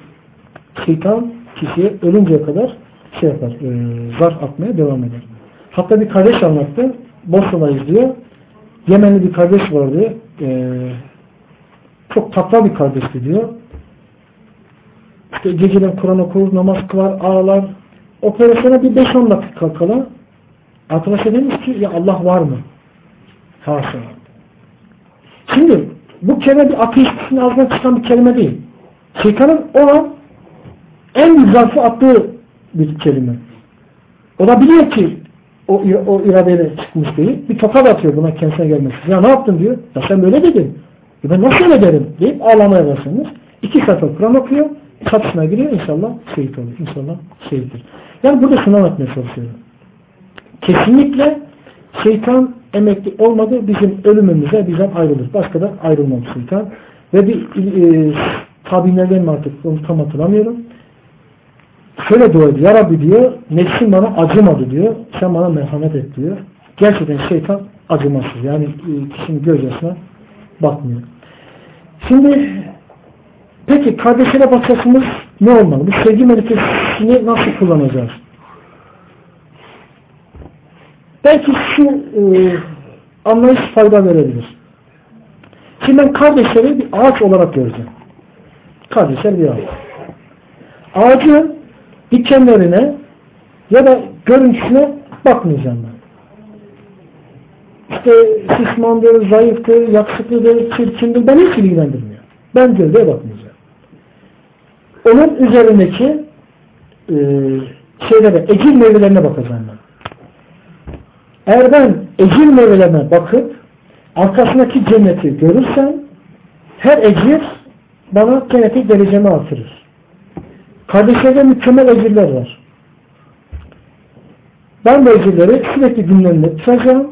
Şeytan kişiye ölünceye kadar şey yapar, e, zar atmaya devam eder. Hatta bir kardeş anlattı. Bosna'dayız diyor. Yemenli bir kardeş vardı. E, çok tatlı bir kardeşti diyor. İşte geceden Kur'an okur, namaz kılar, ağlar. Operasyona bir 5-10 dakika kala arkadaşa demiş ki ya Allah var mı? Haşa. Şimdi bu kelime bir ateistin ağzından çıkan bir kelime değil. Şeytanın o an en zarfı attığı bir kelime. O da biliyor ki o, o iradeyle çıkmış değil. Bir tokat atıyor buna kendisine gelmesi. Ya ne yaptın diyor. Ya sen böyle dedin. Ya ben nasıl öyle derim deyip ağlamaya başlamış. İki sayfa Kur'an okuyor. Kapısına giriyor inşallah şehit olur. İnşallah şehittir. Yani burada şunu anlatmaya çalışıyorum. Kesinlikle şeytan emekli olmadı. Bizim ölümümüze bizden ayrılır. Başka da ayrılmam şeytan. Ve bir e, tabinlerden mi artık onu tam hatırlamıyorum. Şöyle dua ediyor. Ya Rabbi diyor nefsim bana acımadı diyor. Sen bana merhamet et diyor. Gerçekten şeytan acımasız. Yani e, kişinin gözyaşına bakmıyor. Şimdi peki kardeşine bakışımız ne olmalı? Bu sevgi melekesini nasıl kullanacağız? Belki şu e, anlayış fayda verebilir. Şimdi ben kardeşleri bir ağaç olarak göreceğim. Kardeşler bir ağaç. Ağacın dikenlerine ya da görüntüsüne bakmayacağım ben. İşte şişmandır, zayıftır, yakışıklıdır, çirkindir. Ben hiç ilgilendirmiyor. Ben gövdeye bakmayacağım. Onun üzerindeki e, şeylere, ecil meyvelerine bakacağım ben. Eğer ben ecir meyvelerine bakıp arkasındaki cenneti görürsem her ecir bana cenneti derecemi artırır. Kardeşlerde mükemmel ecirler var. Ben bu ecirleri sürekli gündemde tutacağım.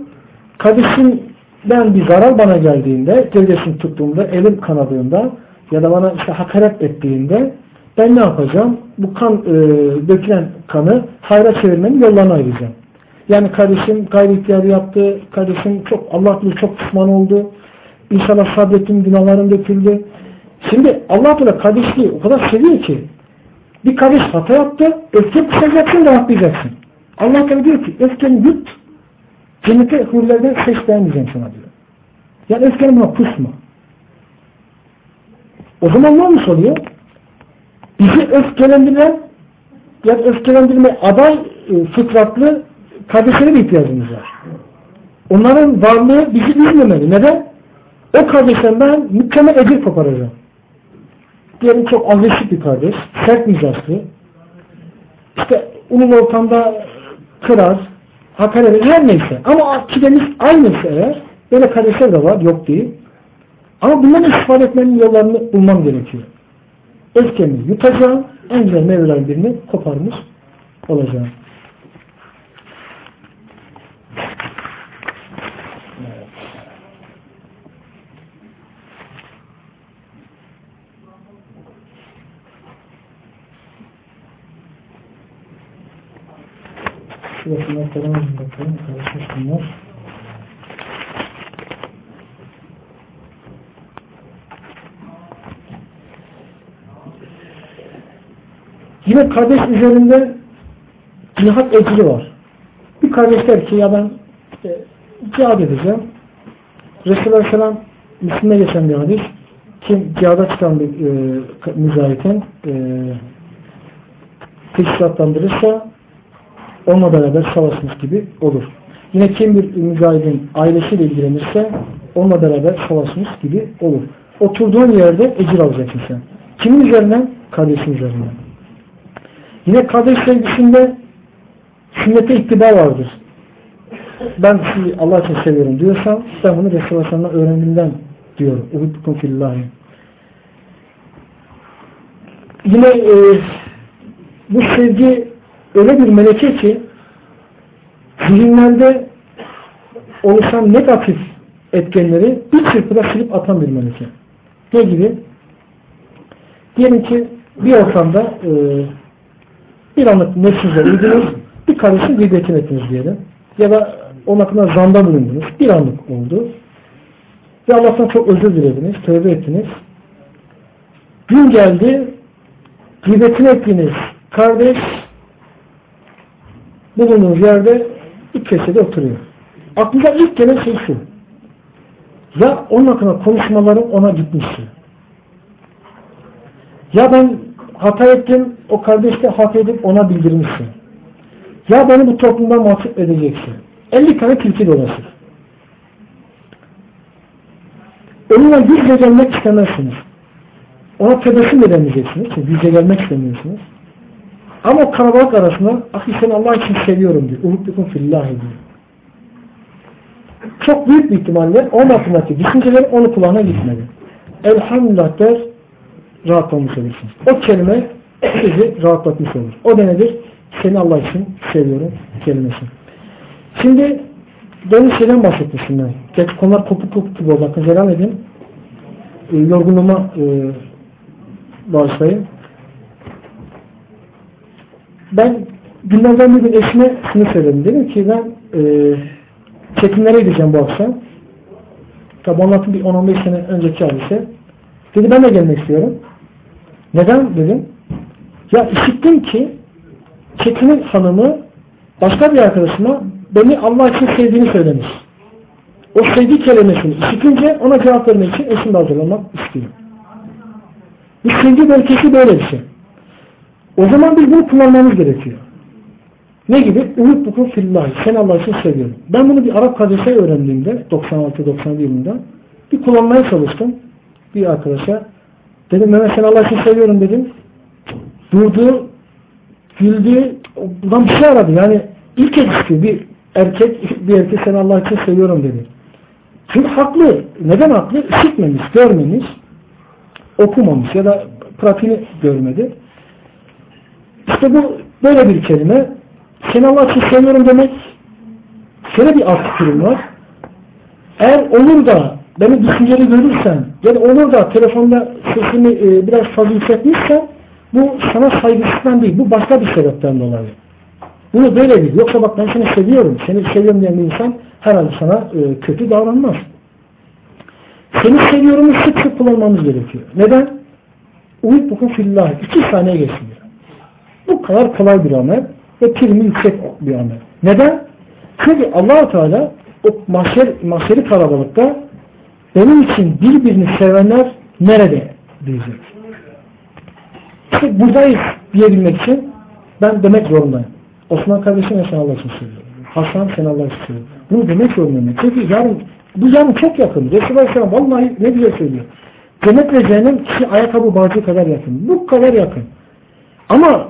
Kardeşimden bir zarar bana geldiğinde, gövdesini tuttuğumda, elim kanadığında ya da bana işte hakaret ettiğinde ben ne yapacağım? Bu kan e, dökülen kanı hayra çevirmenin yollarını ayıracağım. Yani kardeşim gayri ihtiyarı yaptı. Kardeşim çok Allah bilir çok pişman oldu. İnşallah sabrettim günahlarım döküldü. Şimdi Allah Teala kardeşliği o kadar seviyor ki bir kardeş hata yaptı, öfke kusacaksın, rahatlayacaksın. Allah Teala diyor ki öfkeni yut, cennete hurilerden ses beğenmeyeceğim sana diyor. Yani öfkeni buna kusma. O zaman ne olmuş oluyor? Bizi öfkelendiren yani öfkelendirme aday e, fıtratlı kardeşlere de ihtiyacımız var. Onların varlığı bizi üzmemeli. Neden? O kardeşten ben mükemmel ecir koparacağım. Diyelim çok agresif bir kardeş, sert mizaçlı. İşte umum ortamda kırar, hakaret eder, her neyse. Ama akidemiz aynısı eğer, böyle kardeşler de var, yok değil. Ama bunların istifade etmenin yollarını bulmam gerekiyor. Öfkemi yutacağım, en güzel meyvelerin birini koparmış olacağım. Şurasına falan bakalım. Karışmış bunlar. Yine kardeş üzerinde cihat ecri var. Bir kardeş der ki ya ben e, cihad edeceğim. Resulullah Aleyhisselam Müslüme geçen bir hadis. kim cihada çıkan bir e, mücahitin e, teşkilatlandırırsa onunla beraber savaşmış gibi olur. Yine kim bir mücahidin ailesiyle ilgilenirse onunla beraber savaşmış gibi olur. Oturduğun yerde ecir alacaksın sen. Kimin üzerinden? Kardeşin üzerinden. Yine kardeş sevgisinde sünnete ittiba vardır. Ben sizi Allah için seviyorum diyorsam ben bunu Resulullah sallallahu öğrendiğimden diyor. Uhuddukum fillahi. Yine e, bu sevgi öyle bir meleke ki zihinlerde oluşan negatif etkenleri bir çırpıda silip atan bir meleke. Ne gibi? Diyelim ki bir ortamda e, bir anlık nefsinize uydunuz, bir kardeşin gıybetini ettiniz diyelim. Ya da onun hakkında zanda bulundunuz. Bir anlık oldu. Ve Allah'tan çok özür dilediniz, tövbe ettiniz. Gün geldi, gıybetini ettiğiniz kardeş bulunduğunuz yerde bir köşede oturuyor. Aklınıza ilk gelen şey şu. Ya onun hakkında konuşmalarım ona gitmişti. Ya ben hata ettim, o kardeş de hata edip ona bildirmişsin. Ya beni bu toplumdan mahcup edeceksin. 50 tane tilki dolaşır. Onunla yüzle gelmek istemezsiniz. Ona tebessüm edemeyeceksiniz. Çünkü yüzle gelmek istemiyorsunuz. Ama o kalabalık arasında ahi seni Allah için seviyorum diyor. Uhuddukum fillahi diyor. Çok büyük bir ihtimalle onun hakkındaki düşünceleri onun kulağına gitmedi. Elhamdülillah der rahatlamış olursunuz. O kelime sizi rahatlatmış olur. O da nedir? Seni Allah için seviyorum kelimesi. Şimdi demin şeyden bahsetmiştim ben. Geç konular kopuk kopuk gibi oldu. Hakkınızı helal edin. E, yorgunluğuma e, bağışlayın. Ben günlerden bir gün eşime şunu söyledim. Dedim ki ben e, çekimlere gideceğim bu akşam. Tabi anlattım bir 10-15 sene önceki hadise. Dedi ben de gelmek istiyorum. Neden dedim. Ya işittim ki çekimin hanımı başka bir arkadaşıma beni Allah için sevdiğini söylemiş. O sevgi kelimesini işitince ona cevap vermek için eşim de hazırlamak istiyor. Bu sevgi belkesi böyle bir şey. O zaman biz bunu kullanmamız gerekiyor. Ne gibi? Ümit buku fillahi. Sen Allah için seviyorum. Ben bunu bir Arap kardeşe öğrendiğimde 96-97 yılında bir kullanmaya çalıştım. Bir arkadaşa. Dedim Mehmet sen Allah için seviyorum dedim. Durdu, güldü. Buradan bir şey aradı. Yani ilk ilişki bir erkek bir erkek sen Allah için seviyorum dedi. Çünkü haklı. Neden haklı? İşitmemiş, görmemiş, okumamış ya da pratiğini görmedi. İşte bu böyle bir kelime. Seni Allah için seviyorum demek şöyle bir fikrim var. Eğer olur da beni düşünceli görürsen ya da olur da telefonda sesini e, biraz fazla yükseltmişsen bu sana saygısızdan değil. Bu başka bir sebepten dolayı. Bunu böyle bil. Yoksa bak ben seni seviyorum. Seni seviyorum diyen bir insan herhalde sana e, kötü davranmaz. Seni seviyorumu sık sık kullanmamız gerekiyor. Neden? Uyut bukun fillah. İki saniye geçmiyor. Bu kadar kolay bir amel ve primi yüksek bir amel. Neden? Çünkü allah Teala o mahşer, mahşeri kalabalıkta benim için birbirini sevenler nerede diyecek. İşte buradayız diyebilmek için ben demek zorundayım. Osman kardeşim sen Allah için seviyorum. Hasan sen Allah için seviyorum. Bunu demek zorundayım. Çünkü yarın bu yarın çok yakın. Resulullah Aleyhisselam vallahi ne güzel söylüyor. Cennet ve cehennem kişi ayakkabı bağcı kadar yakın. Bu kadar yakın. Ama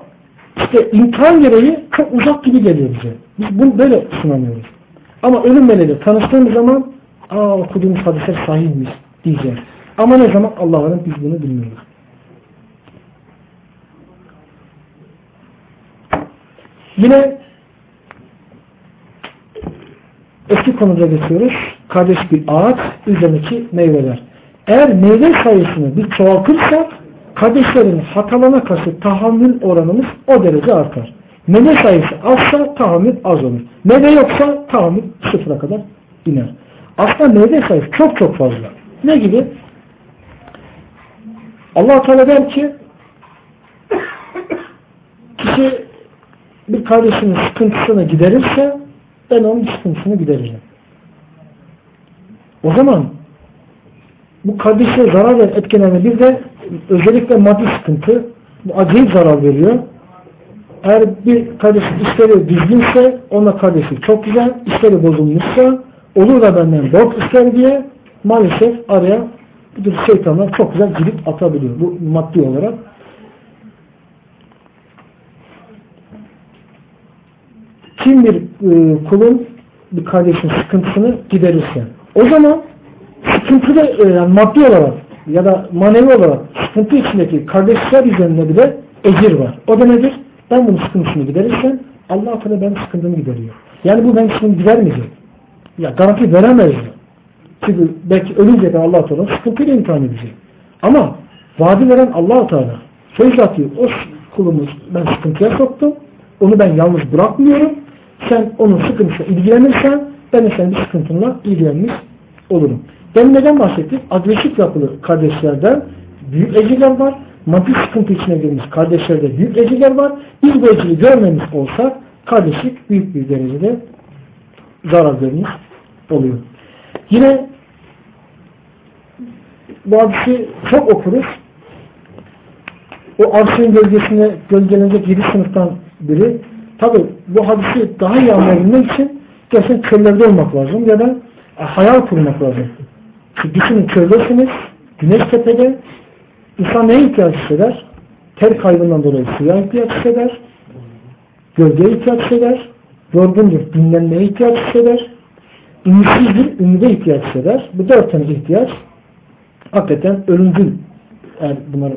işte imtihan gereği çok uzak gibi geliyor bize. Biz bunu böyle sınanıyoruz. Ama ölüm meleğiyle tanıştığımız zaman aa okuduğumuz hadisler sahihmiş diyeceğiz. Ama ne zaman Allah'ın biz bunu bilmiyoruz. Yine eski konuda geçiyoruz. Kardeş bir ağaç, üzerindeki meyveler. Eğer meyve sayısını bir çoğaltırsak kardeşlerin hatalarına karşı tahammül oranımız o derece artar. Meyve sayısı azsa tahammül az olur. Meyve yoksa tahammül sıfıra kadar iner. Aslında meyve sayısı çok çok fazla. Ne gibi? allah Teala der ki kişi bir kardeşinin sıkıntısını giderirse ben onun sıkıntısını gideririm. O zaman bu kardeşe zarar veren etkenlerine bir de özellikle maddi sıkıntı bu acayip zarar veriyor. Eğer bir kardeşin işleri düzgünse onunla kardeşi çok güzel, işleri bozulmuşsa olur da benden borç ister diye maalesef araya bu tür şeytanlar çok güzel girip atabiliyor. Bu maddi olarak. Kim bir e, kulun bir kardeşin sıkıntısını giderirse o zaman sıkıntıda e, yani maddi olarak ya da manevi olarak sıkıntı içindeki kardeşler üzerinde bile ecir var. O da nedir? Ben bunun sıkıntısını giderirsem Allah Teala benim sıkıntımı gideriyor. Yani bu benim sıkıntımı gidermeyecek. Ya garanti veremez. Çünkü belki ölünce de Allah Teala sıkıntıyla imtihan edecek. Ama vaadi veren Allah Teala Feyzatı o kulumuz ben sıkıntıya soktum. Onu ben yalnız bırakmıyorum. Sen onun sıkıntısına ilgilenirsen ben de senin bir sıkıntınla ilgilenmiş olurum. Ben neden bahsettik? Agresif yapılı kardeşlerden büyük ecirler var. Maddi sıkıntı içine girmiş kardeşlerde büyük ecirler var. Biz bu eciri görmemiş olsak kardeşlik büyük bir derecede zarar görmüş oluyor. Yine bu hadisi çok okuruz. O arşın gölgesine gölgelenecek yedi sınıftan biri. Tabi bu hadisi daha iyi anlayabilmek için gerçekten köllerde olmak lazım ya da hayal kurmak lazım. Çünkü düşünün köldesiniz, güneş tepede, insan neye ihtiyaç hisseder? Ter kaybından dolayı suya ihtiyaç hisseder, gölgeye ihtiyaç hisseder, yorgundur, dinlenmeye ihtiyaç hisseder, ümitsizdir, ümide ihtiyaç hisseder. Bu dört tane ihtiyaç hakikaten ölümcül eğer bunlar e,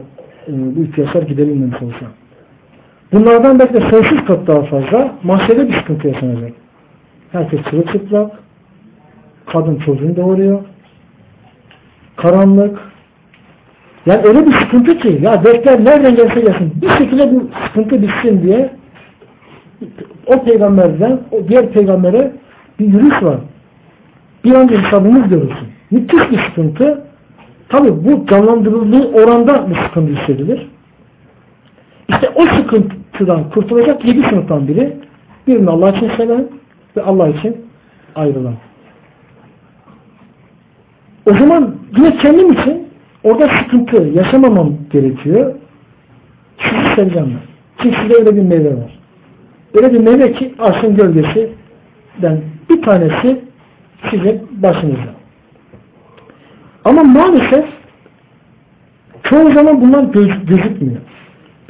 bu ihtiyaçlar giderilmemiş olsa. Bunlardan belki de sayısız kat daha fazla mahşede bir sıkıntı yaşanacak. Herkes çırılçıplak, kadın çocuğunu doğuruyor, karanlık, yani öyle bir sıkıntı ki ya dertler nereden gelse gelsin bir şekilde bu sıkıntı bitsin diye o peygamberden o diğer peygambere bir yürüyüş var. Bir an önce hesabımız görülsün. Müthiş bir sıkıntı. Tabi bu canlandırıldığı oranda bu sıkıntı hissedilir. İşte o sıkıntıdan kurtulacak yedi sınıftan biri birini Allah için seven ve Allah için ayrılan. O zaman yine kendim için orada sıkıntı yaşamamam gerekiyor. Sizi seveceğim ben. Çünkü sizde öyle bir meyve var. Öyle bir meyve ki arşın gölgesinden bir tanesi sizin başınızda. Ama maalesef çoğu zaman bunlar göz, gözükmüyor.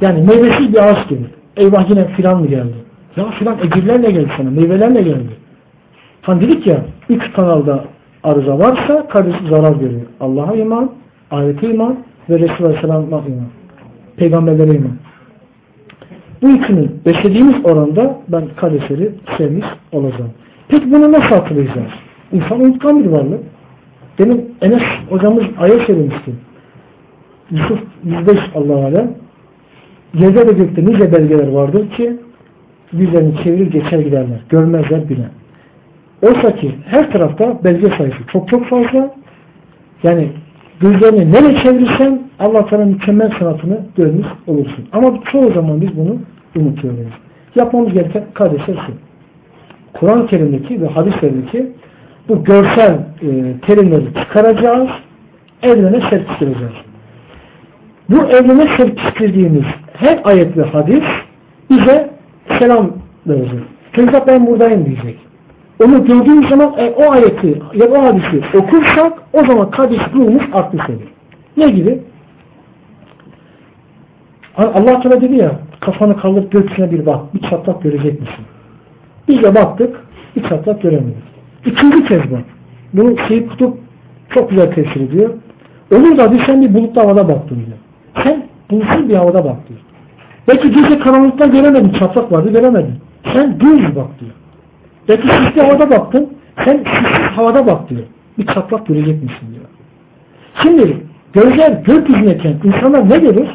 Yani meyvesiz bir ağaç gelir. Eyvah yine filan mı geldi? Ya filan ecirlerle geldi sana, meyvelerle geldi. Hani dedik ya, üç kanalda arıza varsa kardeşi zarar görüyor. Allah'a iman, ayete iman ve Resulü Aleyhisselam'a iman. Peygamberlere iman. Bu ikisini beslediğimiz oranda ben kardeşleri sevmiş olacağım. Peki bunu nasıl hatırlayacağız? İnsan unutkan bir varlık. Demin Enes hocamız ayet söylemişti. Yusuf 105 Allah alem yerde ve gökte nice belgeler vardır ki yüzlerini çevirir geçer giderler. Görmezler bile. Oysa ki her tarafta belge sayısı çok çok fazla. Yani gözlerini nereye çevirirsen Allah sana mükemmel sanatını görmüş olursun. Ama çoğu zaman biz bunu unutuyoruz. Yapmamız gereken kardeşler şu. Kur'an-ı Kerim'deki ve hadislerdeki bu görsel e, terimleri çıkaracağız, evrene serpiştireceğiz. Bu evrene serpiştirdiğimiz her ayet ve hadis bize selam verecek. Teyze ben buradayım diyecek. Onu gördüğümüz zaman e, o ayeti ya o hadisi okursak o zaman kardeş ruhumuz artmış olur. Ne gibi? Allah Teala dedi ya kafanı kaldırıp gökyüzüne bir bak. Bir çatlak görecek misin? Biz de baktık bir çatlak göremedik. İkinci kez bak. Bunu Seyit Kutup çok güzel tefsir ediyor. Olur da bir sen bir bulutlu havada baktın diyor. Sen bulutsuz bir havada bak diyor. Belki gece karanlıkta göremedin. Çatlak vardı göremedin. Sen düz bak diyor. Belki sisli havada baktın. Sen sissiz havada bak diyor. Bir çatlak görecek misin diyor. Şimdi gözler gökyüzündeyken insanlar ne görür?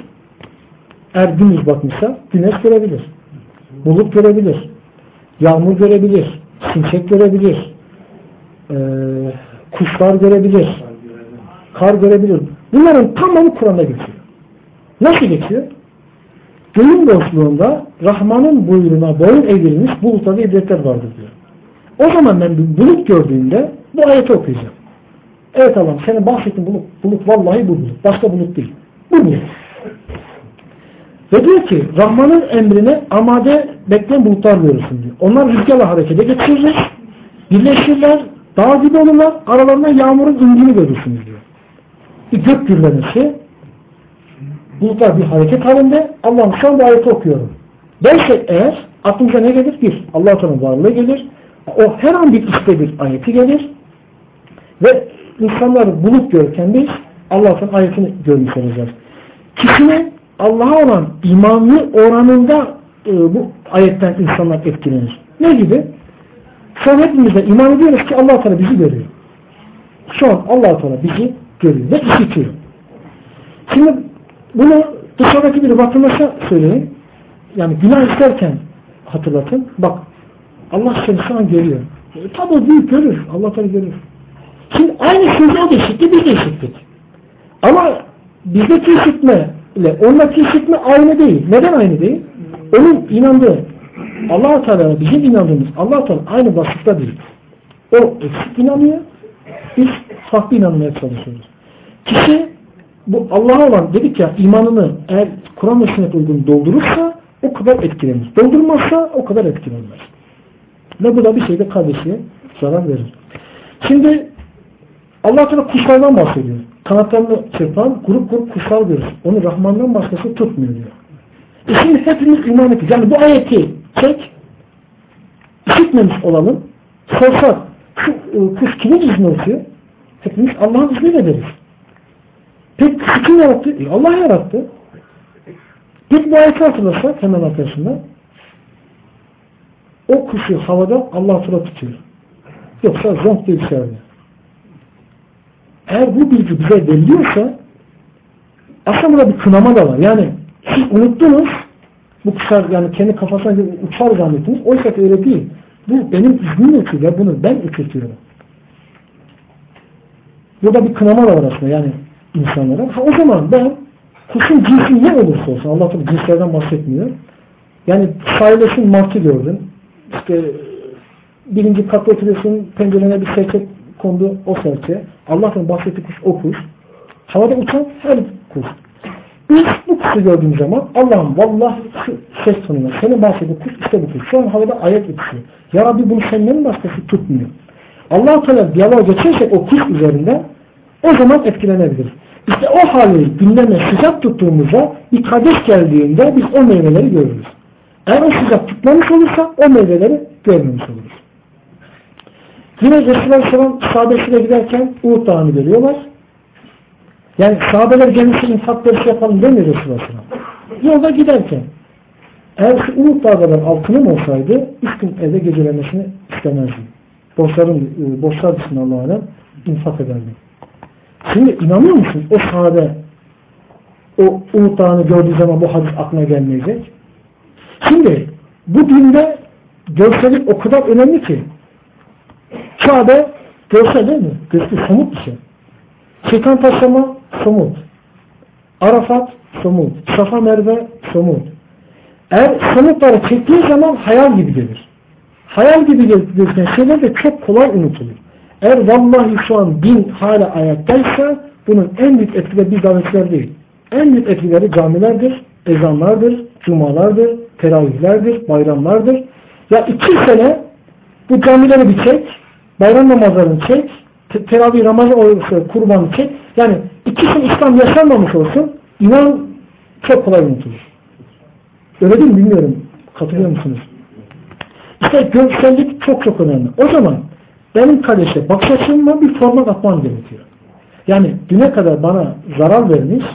Eğer gündüz bakmışsa güneş görebilir. Bulut görebilir. Yağmur görebilir. Şimşek görebilir. Ee, kuşlar görebilir. Kar görebilir. Bunların tamamı Kur'an'da geçiyor. Nasıl geçiyor? Göğün boşluğunda Rahman'ın buyruğuna boyun eğilmiş bulutlarda ibretler vardır diyor. O zaman ben bir bulut gördüğümde bu ayeti okuyacağım. Evet Allah'ım senin bahsettiğin bulut, bulut vallahi bu bulut. Başka bulut değil. Bu bulut. Ve diyor ki Rahman'ın emrine amade bekleyen bulutlar görürsün diyor. Onlar rüzgarla harekete geçirirler. Birleşirler. Dağ gibi olurlar. Aralarında yağmurun indiğini görürsünüz diyor. Bir gök gürlemesi. Bulutlar bir hareket halinde. Allah'ım şu an bu ayeti okuyorum. Dersek eğer aklımıza ne gelir? Bir, allah Teala'nın varlığı gelir. O her an bir iste bir ayeti gelir. Ve insanlar bulut görürken biz Allah'ın ayetini görmüş olacağız. Kişinin Allah'a olan imanlı oranında e, bu ayetten insanlar etkilenir. Ne gibi? Şu an hepimiz de iman ediyoruz ki allah Teala bizi görüyor. Şu an allah Teala bizi görüyor ve işitiyor. Şimdi bunu dışarıdaki bir vatandaşa söyleyin. Yani günah isterken hatırlatın. Bak Allah seni şu an görüyor. E, tabi o büyük görür. Allah Teala görür. Şimdi aynı sözü o da işitti, biz de işittik. Ama bizdeki işitme ile ondaki işitme aynı değil. Neden aynı değil? Onun inandığı allah Teala bizim inandığımız allah Teala aynı vasıfta değil. O eksik inanıyor. Biz farklı inanmaya çalışıyoruz. Kişi bu Allah'a olan dedik ya imanını eğer Kur'an ve sünnet uygun doldurursa o kadar etkilenir. Doldurmazsa o kadar etkilenmez. Ve bu da bir şeyde kardeşine zarar verir. Şimdi Allah Teala kuşlardan bahsediyor. Kanatlarını çırpan grup grup kuşlar görür. Onu Rahman'dan başkası tutmuyor diyor. E şimdi hepimiz iman ettik. Yani bu ayeti çek işitmemiş olalım. Sorsak şu e, kuş kimin izni okuyor? Hepimiz Allah'ın izniyle deriz. Peki kim yarattı? E Allah yarattı. Peki bu ayeti hatırlasak hemen arkasında o kuşu havada Allah Teala tutuyor. Yoksa zonk diye bir şey. Eğer bu bilgi bize veriliyorsa aslında burada bir kınama da var. Yani siz unuttunuz bu kuşlar yani kendi kafasına uçar zannettiniz. Oysa ki öyle değil. Bu benim iznimle uçuyor ve bunu ben uçurtuyorum. Burada bir kınama da var aslında yani insanlara. Ha, o zaman ben kuşun cinsi ne olursa olsun Allah tabi cinslerden bahsetmiyor. Yani sahillesin martı gördün. İşte birinci katta oturuyorsun pencerene bir serçe kondu o serçe. Allah'ın bahsettiği kuş o kuş. Havada uçan her kuş. Biz bu kuşu gördüğümüz zaman Allah'ım vallahi şu ses tonuna senin bahsettiğin kuş işte bu kuş. Şu an havada ayak uçuyor. Ya Rabbi bunu senden başkası tutmuyor. Allah-u Teala diyaloğa geçersek o kuş üzerinde o zaman etkilenebilir. İşte o hali gündeme sıcak tuttuğumuzda bir kardeş geldiğinde biz o meyveleri görürüz. Eğer o sıcak tutmamış olursa o meyveleri görmemiş oluruz. Yine Resulullah Aleyhisselam sahabesiyle giderken Uhud Dağı'nı görüyorlar. Yani sahabeler gelirse infak dersi yapalım demiyor Resulullah Aleyhisselam. Yolda giderken eğer şu Uhud Dağı kadar altınım olsaydı üç gün evde gecelemesini istemezdim. Borçların, borçlar dışında Allah'a alem infak ederdim. Şimdi inanıyor musun? O sahabe o Uhud Dağı'nı gördüğü zaman bu hadis aklına gelmeyecek. Şimdi bu dinde görsellik o kadar önemli ki Kabe görsel değil mi? Görsel somut bir şey. Şeytan taşlama somut. Arafat somut. Safa Merve somut. Eğer somutları çektiği zaman hayal gibi gelir. Hayal gibi gözüken şeyler de çok kolay unutulur. Eğer vallahi şu an din hala ayaktaysa bunun en büyük etkileri bir davetçiler değil. En büyük etkileri camilerdir, ezanlardır, cumalardır, teravihlerdir, bayramlardır. Ya iki sene bu camileri bir çek, bayram namazlarını çek, te teravih, Ramazan olursa kurbanı çek. Yani ikisinin İslam yaşanmamış olsun, inan çok kolay unutulur. Öyle değil mi bilmiyorum. Katılıyor musunuz? İşte görsellik çok çok önemli. O zaman benim kardeşe bakış açımla bir format atmam gerekiyor. Yani düne kadar bana zarar vermiş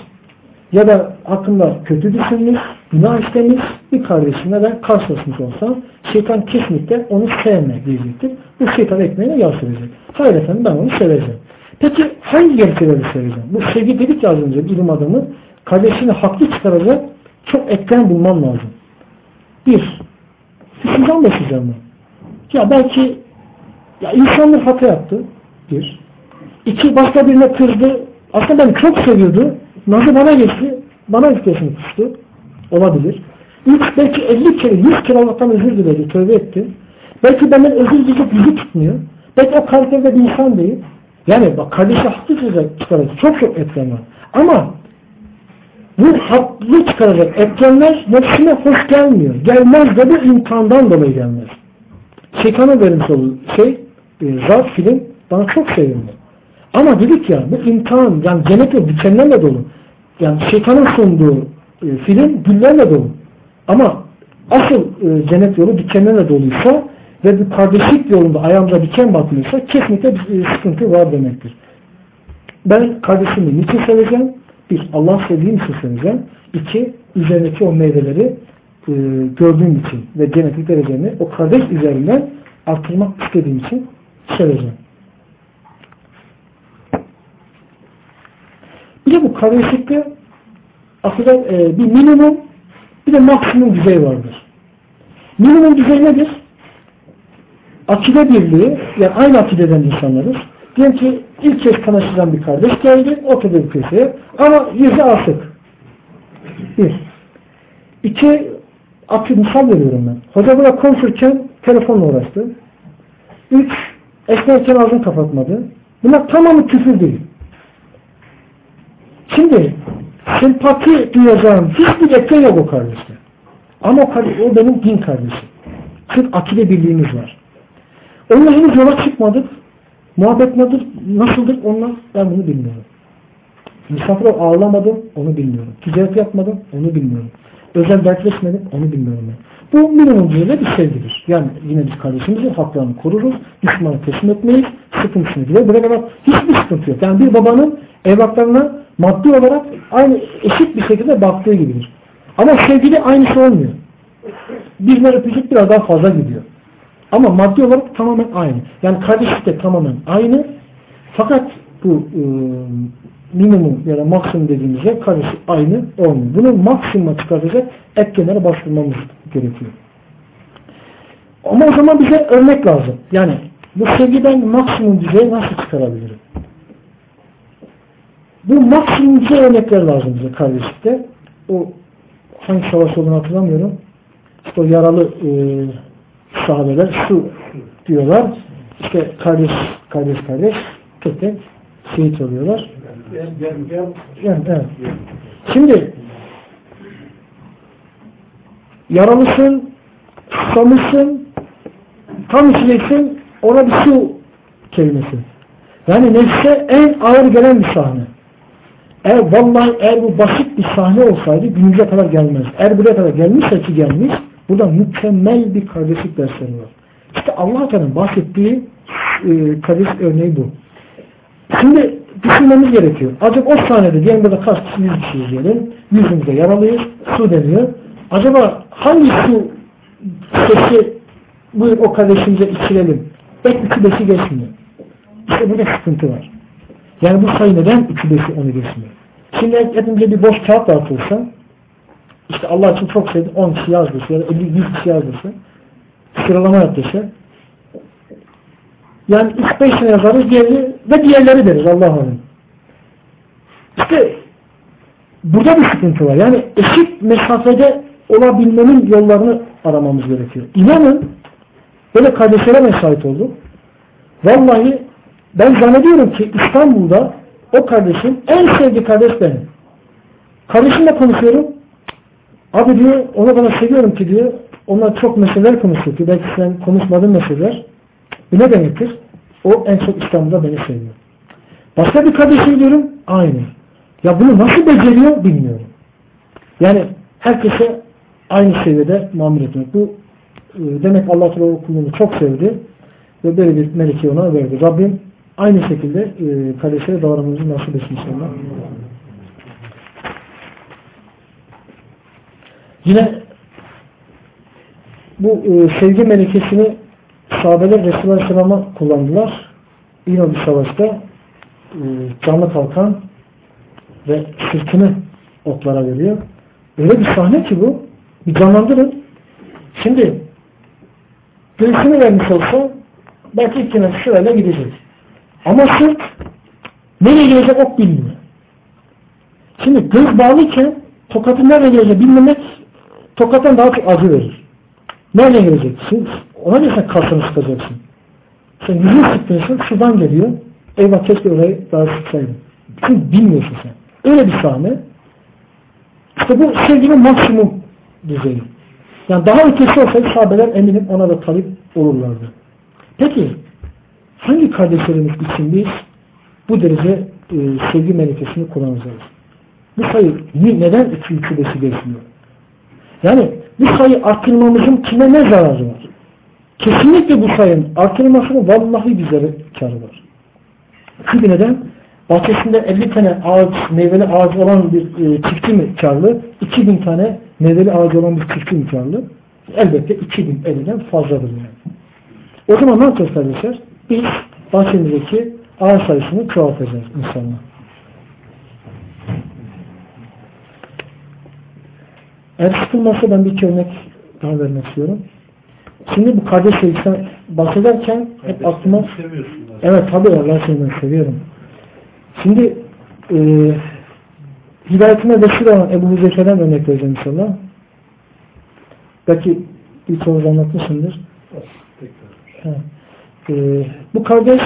ya da hakkında kötü düşünmüş, günah işlemiş bir kardeşimle ben karşılaşmış olsam şeytan kesinlikle onu sevme diyecektir. Bu şeytan ekmeğine yağ sürecek. Hayır efendim ben onu seveceğim. Peki hangi gerçeleri seveceğim? Bu sevgi dedik ya az önce ilim adamı kardeşini haklı çıkaracak çok etken bulmam lazım. Bir, düşüncem başlayacağım ben. Ya belki ya insanlar hata yaptı. Bir. İki, başka birine kızdı. Aslında beni çok seviyordu. Nazı bana geçti. Bana öfkesini kuştu. Olabilir. Üç, belki 50 kere, 100 kere Allah'tan özür diledi. Tövbe etti. Belki benden özür dileyecek yüzü tutmuyor. Belki o kalitede bir insan değil. Yani bak kardeşi haklı çıkaracak çok çok etken var. Ama bu haklı çıkaracak etkenler nefsine hoş gelmiyor. Gelmez de bu imtihandan dolayı gelmez. Şeytana verilmiş olduğu şey, e, zat film bana çok sevimli. Ama dedik ya bu imtihan yani cennet dikenlerle dolu. Yani şeytanın sunduğu e, film güllerle dolu. Ama asıl e, cennet yolu dikenlerle doluysa ve bir kardeşlik yolunda ayağımıza diken batmıyorsa kesinlikle bir e, sıkıntı var demektir. Ben kardeşimi niçin seveceğim? Bir, Allah sevdiğim için seveceğim. İki, üzerindeki o meyveleri e, gördüğüm için ve cennetlik derecemi o kardeş üzerinden arttırmak istediğim için seveceğim. Bir de bu kardeşlikte aslında e, bir minimum bir de maksimum düzey vardır. Minimum düzey nedir? Akide birliği, yani aynı akideden insanlarız. Diyelim ki ilk kez tanışılan bir kardeş geldi, oturdu bir köşeye ama yüzü asık. Bir. İki, akıl misal veriyorum ben. Hoca buna konuşurken telefonla uğraştı. Üç, esnerken ağzını kapatmadı. Bunlar tamamı küfür değil. Şimdi sempati duyacağım hiçbir etken yok o kardeşte. Ama o, kardeş, o benim din kardeşim. Sırf akide birliğimiz var. Onunla henüz yola çıkmadık. Muhabbet nedir, nasıldır onlar ben bunu bilmiyorum. Misafir ağırlamadım onu bilmiyorum. Ticaret yapmadım onu bilmiyorum. Özel dertleşmedim onu bilmiyorum ben. Bu minimum düzeyde bir sevgidir. Yani yine biz kardeşimizin haklarını koruruz. Düşmanı teslim etmeyiz. Sıkıntısını bile buraya kadar hiçbir sıkıntı yok. Yani bir babanın evlatlarına maddi olarak aynı eşit bir şekilde baktığı gibidir. Ama sevgili aynısı olmuyor. Birine öpücük biraz daha fazla gidiyor. Ama maddi olarak tamamen aynı. Yani kardeşlik de tamamen aynı. Fakat bu e, minimum ya da maksimum dediğimizde kardeşlik aynı olmuyor. Bunu maksimuma çıkartacak etkenlere başvurmamız gerekiyor. Ama o zaman bize örnek lazım. Yani bu sevgiden maksimum düzeyi nasıl çıkarabilirim? Bu maksimum düzey örnekler lazım bize kardeşlikte. O hangi savaş olduğunu hatırlamıyorum. İşte o yaralı e, sahabeler şu diyorlar. İşte kardeş kardeş kardeş tek tek şehit oluyorlar. Yani, evet. Şimdi yaralısın, susamışsın, tam içeceksin, ona bir su kelimesi. Yani nefse en ağır gelen bir sahne. Eğer vallahi eğer bu basit bir sahne olsaydı günümüze kadar gelmez. Eğer buraya kadar gelmişse ki gelmiş, burada mükemmel bir kardeşlik dersleri var. İşte Allah Teala'nın bahsettiği e, kardeş örneği bu. Şimdi düşünmemiz gerekiyor. Acaba o sahnede diyelim burada kaç kişi yüz kişi diyelim. Yüzümüzde yaralıyız. Su deniyor. Acaba hangi su sesi buyur o kardeşimize içirelim. Belki üçü beşi geçmiyor. İşte burada sıkıntı var. Yani bu sayı neden üçü beşi onu geçmiyor. Şimdi hepimize bir boş kağıt dağıtılsa işte Allah için çok sevdi 10 kişi yazdırsa ya da 50 100 kişi yazdırsa sıralama yaptırsa yani ilk beşine yazarız diğeri ve diğerleri deriz Allah'ın. İşte burada bir sıkıntı var. Yani eşit mesafede olabilmenin yollarını aramamız gerekiyor. İnanın böyle kardeşlere ben şahit oldum. Vallahi ben zannediyorum ki İstanbul'da o kardeşim en sevdiği kardeş benim. Kardeşimle konuşuyorum. Abi diyor ona bana seviyorum ki diyor. Onlar çok meseleler konuşuyor ki belki sen konuşmadığın meseleler. Bu ne demektir? O en çok İstanbul'da beni seviyor. Başka bir kardeşim diyorum aynı. Ya bunu nasıl beceriyor bilmiyorum. Yani herkese aynı seviyede muamele etmek. Bu e, demek Allah Teala kulunu çok sevdi ve böyle bir meleki ona verdi. Rabbim aynı şekilde e, kardeşlere davranmamızı nasip etsin inşallah. Yine bu e, sevgi melekesini sahabeler Resulullah Aleyhisselam'a kullandılar. Bir savaşta e, canlı kalkan ve sırtını oklara veriyor. Öyle bir sahne ki bu. Bir canlandırın. Şimdi göğsünü vermiş olsa belki ikine sırayla gidecek. Ama sırt nereye gelecek ok bilmiyor. Şimdi göz bağlıyken tokatın nereye geleceği bilmemek tokattan daha çok acı verir. Nereye geleceksin? Ona göre sen kalkanı sıkacaksın. Sen yüzünü sıkıyorsun, şuradan geliyor. eyvah keşke orayı daha sıksaydım. Çünkü bilmiyorsun sen. Öyle bir sahne. İşte bu sevginin maksimum düzeyi. Yani daha ötesi olsaydı sahabeler eminim ona da talip olurlardı. Peki hangi kardeşlerimiz için biz bu derece e, sevgi melekesini kullanacağız? Bu sayı neden 2 3 5'i geçmiyor? Yani bu sayı arttırmamızın kime ne zararı var? Kesinlikle bu sayının artırılmasının vallahi bize karı var. Çünkü neden? Bahçesinde 50 tane ağaç, meyveli ağaç olan bir e, çiftçi mi karlı? 2000 tane meyveli ağaç olan bir çiftçi mi karlı? Elbette 2050'den fazladır yani. O zaman ne yapacağız kardeşler? Biz bahçemizdeki ağaç sayısını çoğaltacağız inşallah. Eğer sıkılmazsa ben bir örnek daha vermek istiyorum. Şimdi bu kardeş sevgisinden bahsederken hep aklıma evet tabii Allah seni seviyorum. Şimdi e, hidayetine vesile olan Ebu Huzeyfe'den örnek vereceğim inşallah. Belki bir soru anlatmışımdır. Ha. E, bu kardeş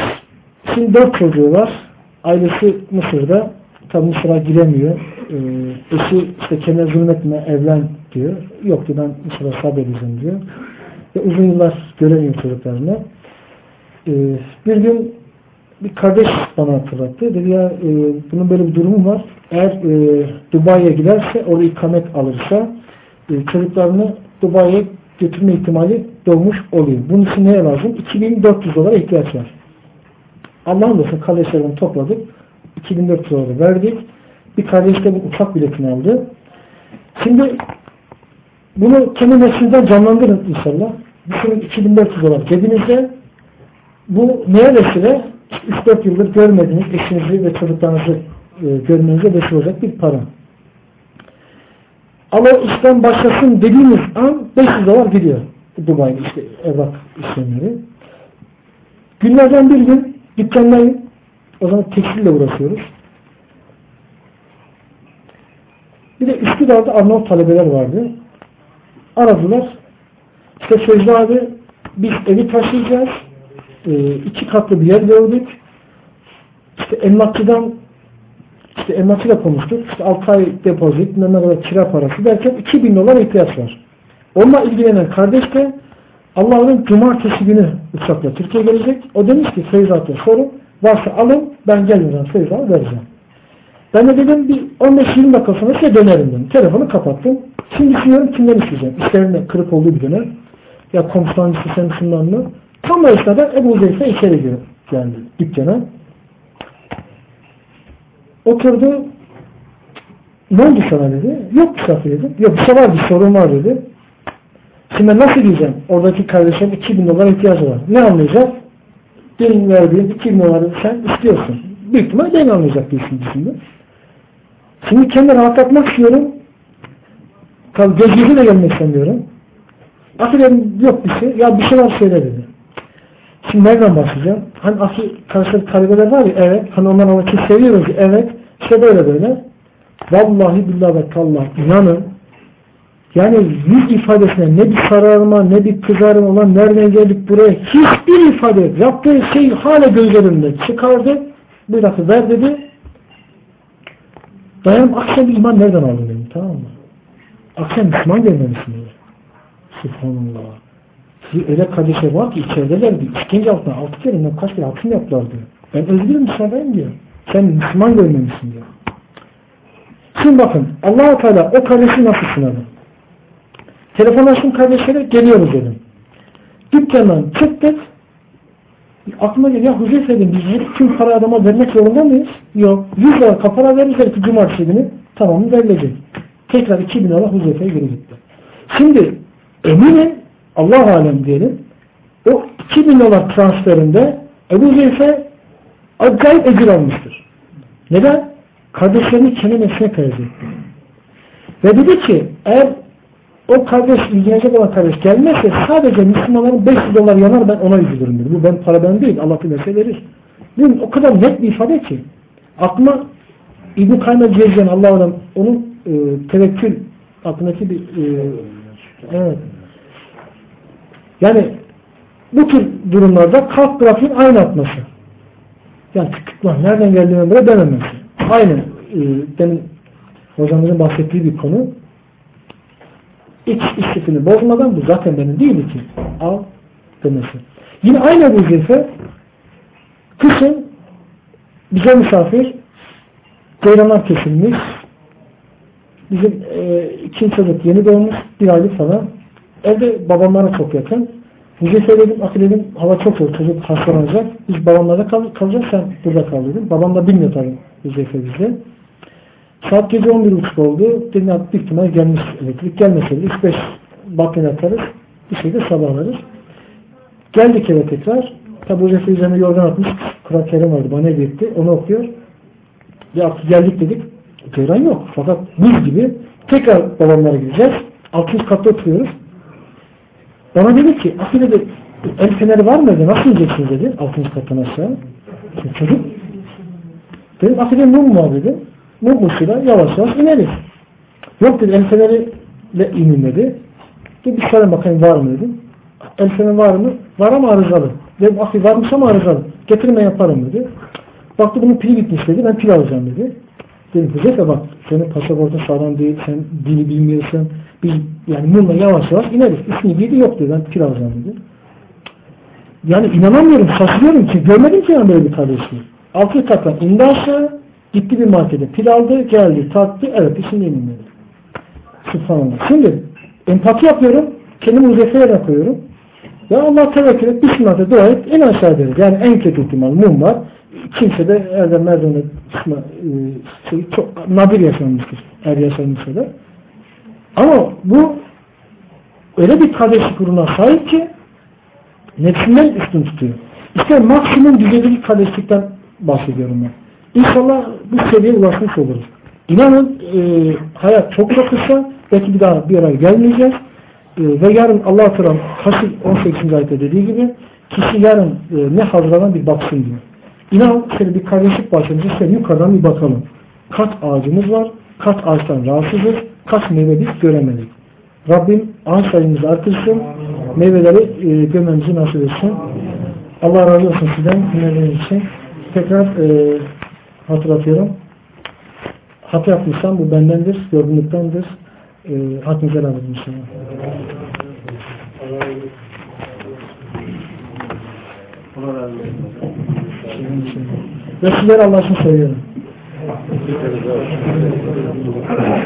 şimdi dört çocuğu var. Ailesi Mısır'da. Tabi Mısır'a giremiyor. E, eşi işte kendine zulmetme, evlen diyor. Yok diyor ben Mısır'a sabredeceğim diyor. Ve uzun yıllar göremiyor çocuklarını. E, bir gün bir kardeş bana hatırlattı. Dedi ya e, bunun böyle bir durumu var. Eğer e, Dubai'ye giderse orada ikamet alırsa e, çocuklarını Dubai'ye götürme ihtimali doğmuş oluyor. Bunun için neye lazım? 2400 dolara ihtiyaç var. Allah'ın olsun kardeşlerimi topladık. 2400 doları verdik. Bir kardeş de bir uçak biletini aldı. Şimdi bunu kendi neslinden canlandırın inşallah. Düşünün 2400 dolar cebinizde. Bu neye vesile? 3-4 yıldır görmediğiniz eşinizi ve çocuklarınızı e, görmenize vesile olacak bir para. Ama işten başlasın dediğimiz an 500 dolar gidiyor. Dubai'de işte evrak işlemleri. Günlerden bir gün dükkandayım. O zaman tekstille uğraşıyoruz. Bir de Üsküdar'da Arnavut talebeler vardı. Aradılar. İşte Sözlü abi biz evi taşıyacağız. E, iki katlı bir yer gördük. İşte emlakçıdan işte emlakçıyla konuştuk. İşte 6 ay depozit, ne kadar kira parası derken 2000 dolar ihtiyaç var. Onunla ilgilenen kardeş de Allah'ın cumartesi günü uçakla Türkiye gelecek. O demiş ki Feyzat'a sorun. Varsa alın ben gelmeden Feyzat'a vereceğim. Ben de dedim bir 15-20 dakika sonra size dönerim dedim. Telefonu kapattım. Şimdi düşünüyorum kimden isteyeceğim. İşlerinde kırık olduğu bir dönem. Ya komşudan istesem şundan mı? Tam o esnada Ebu Zeyfe içeri girdi. Geldi dükkana. Oturdu. Ne oldu sana dedi. Yok bir şey dedim. Yok bir şey var bir sorun var dedi. Şimdi nasıl diyeceğim? Oradaki kardeşim 2000 dolar ihtiyacı var. Ne anlayacak? Benim verdiğim 2000 doları sen istiyorsun. Büyük ihtimal ben anlayacak diyorsun şimdi. Şimdi kendimi rahatlatmak istiyorum. Tabii gözünüzü de gelmek istemiyorum. Afilerim yok bir şey. Ya bir şey var söyle dedi. Şimdi nereden başlayacağım? Hani asıl karşılık talebeler var ya evet. Hani onlar ama ki seviyoruz evet. İşte böyle böyle. Vallahi billahi ve tallah inanın yani yüz ifadesine ne bir sararma ne bir kızarma olan nereden geldik buraya hiçbir ifade yok. Yaptığı şey hala gözlerimde çıkardı. Bir dakika ver dedi. Dayanım akşam iman nereden aldın dedim tamam mı? Akşam Müslüman gelmemişsin dedi. Subhanallah. Öyle kardeşler var ki içeridelerdi. İşkence altına altı kere kaç kere hakim yaptılar diyor. Ben özgürüm dışarıdayım diyor. Sen Müslüman görmemişsin diyor. Şimdi bakın allah Teala o kardeşi nasıl sınadı? Telefon açtım kardeşlere geliyoruz dedim. Dükkandan çıktık. Aklıma geliyor ya Huzeyfe dedim biz tüm para adama vermek zorunda mıyız? Yok. 100 lira kapara verirler ki cumartesi günü tamam verilecek. Tekrar 2000 lira Huzeyfe'ye geri gitti. Şimdi eminim Allah alem diyelim o 2000 dolar transferinde Ebu Zeyfe acayip ecir almıştır. Neden? Kardeşlerini kelimesine tercih etti. Ve dedi ki eğer o kardeş ilgilenecek olan kardeş gelmezse sadece Müslümanların 500 dolar yanar ben ona üzülürüm dedi. Bu ben para ben değil. Allah dilerse verir. Değil O kadar net bir ifade ki. Aklıma İbn-i Kaymel Cezyen Allah'ın onun e, tevekkül aklındaki bir e, evet. Yani bu tür durumlarda kalp grafiğin aynı atması. Yani tıkıklar nereden geldiğine bile denemesi. Aynı e, demin hocamızın bahsettiği bir konu. X istifini bozmadan bu zaten benim değil ki. Al demesi. Yine aynı bu Zülfe kışın bize misafir ceylanlar kesilmiş. Bizim e, ikinci çocuk yeni doğmuş. Bir aylık falan. Evde babamlara çok yakın. Huzeyfe dedim, Akil dedim, hava çok soğuk, çocuk hastalanacak. Biz babamlarda kal kalacağız, sen burada kal dedim. Babam da bilmiyor tabii Huzeyfe bizde. Saat gece 11.30 oldu. Dedim ya büyük ihtimal gelmiş elektrik. Gelmeseydi 3-5 bakın atarız. Bir şekilde sabahlarız. Geldik eve tekrar. Tabi Huzeyfe üzerine yorgan atmış. Kur'an-ı Kerim vardı. Bana etti. Onu okuyor. Ya artık geldik dedik. Ceyran yok. Fakat buz gibi tekrar babamlara gideceğiz. Altıncı katta oturuyoruz. Bana dedi ki Akil dedi el feneri var mı dedi. Nasıl ineceksiniz dedi. Altıncı kattan aşağı. Çocuk dedim Akil'e mum var dedi. Mum ışığıyla yavaş yavaş ineriz. Yok dedi el feneriyle inin dedi. Dedi bir sorun bakayım var mı dedim. El feneri var mı? Var ama arızalı. Dedim Akil varmış ama arızalı. Getirme yaparım dedi. Baktı bunun pili bitmiş dedi. Ben pil alacağım dedi. Huzeyfe bak senin pasaportun sağlam değil. Sen dili bilmiyorsun. Biz yani mumla yavaş yavaş ineriz. İsmi dedi yok dedi. Ben pil alacağım dedi. Yani inanamıyorum. Şaşırıyorum ki. Görmedim ki ben böyle bir kardeşliği. Altı kattan indi aşağı. Gitti bir markete. Pil aldı. Geldi. Taktı. Evet ismini emin dedi. Subhanallah. Şimdi empati yapıyorum. Kendimi yerine koyuyorum. Ya Allah tevekkül et. Bismillah'ta dua et. En aşağı deriz. Yani en kötü ihtimal mum var. Kimse de Erdem Merdan'da çıkma, e, şey, çok nadir yaşanmıştır. Eğer yaşanmışsa da. Ama bu öyle bir kardeşlik kuruna sahip ki nefsinden üstün tutuyor. İşte maksimum düzeydeki kardeşlikten bahsediyorum ben. İnşallah bu seviyeye ulaşmış oluruz. İnanın e, hayat çok çok kısa. Belki bir daha bir araya gelmeyeceğiz. E, ve yarın Allah-u Teala Kasım 18. ayette dediği gibi kişi yarın e, ne hazırlanan bir baksın diyor. İnan şöyle bir kardeşlik başlamışız. Şöyle yukarıdan bir bakalım. Kaç ağacımız var? Kaç ağaçtan rahatsızız? Kaç meyve biz göremedik? Rabbim ağaç sayımızı artırsın. Meyveleri e, görmemizi nasip etsin. Allah razı olsun sizden dinlediğiniz için. Tekrar e, hatırlatıyorum. Hata yapmışsam bu bendendir, yorgunluktandır. E, hakkınızı helal edin inşallah. Allah razı olsun. Ve sizleri Allah'a seviyorum.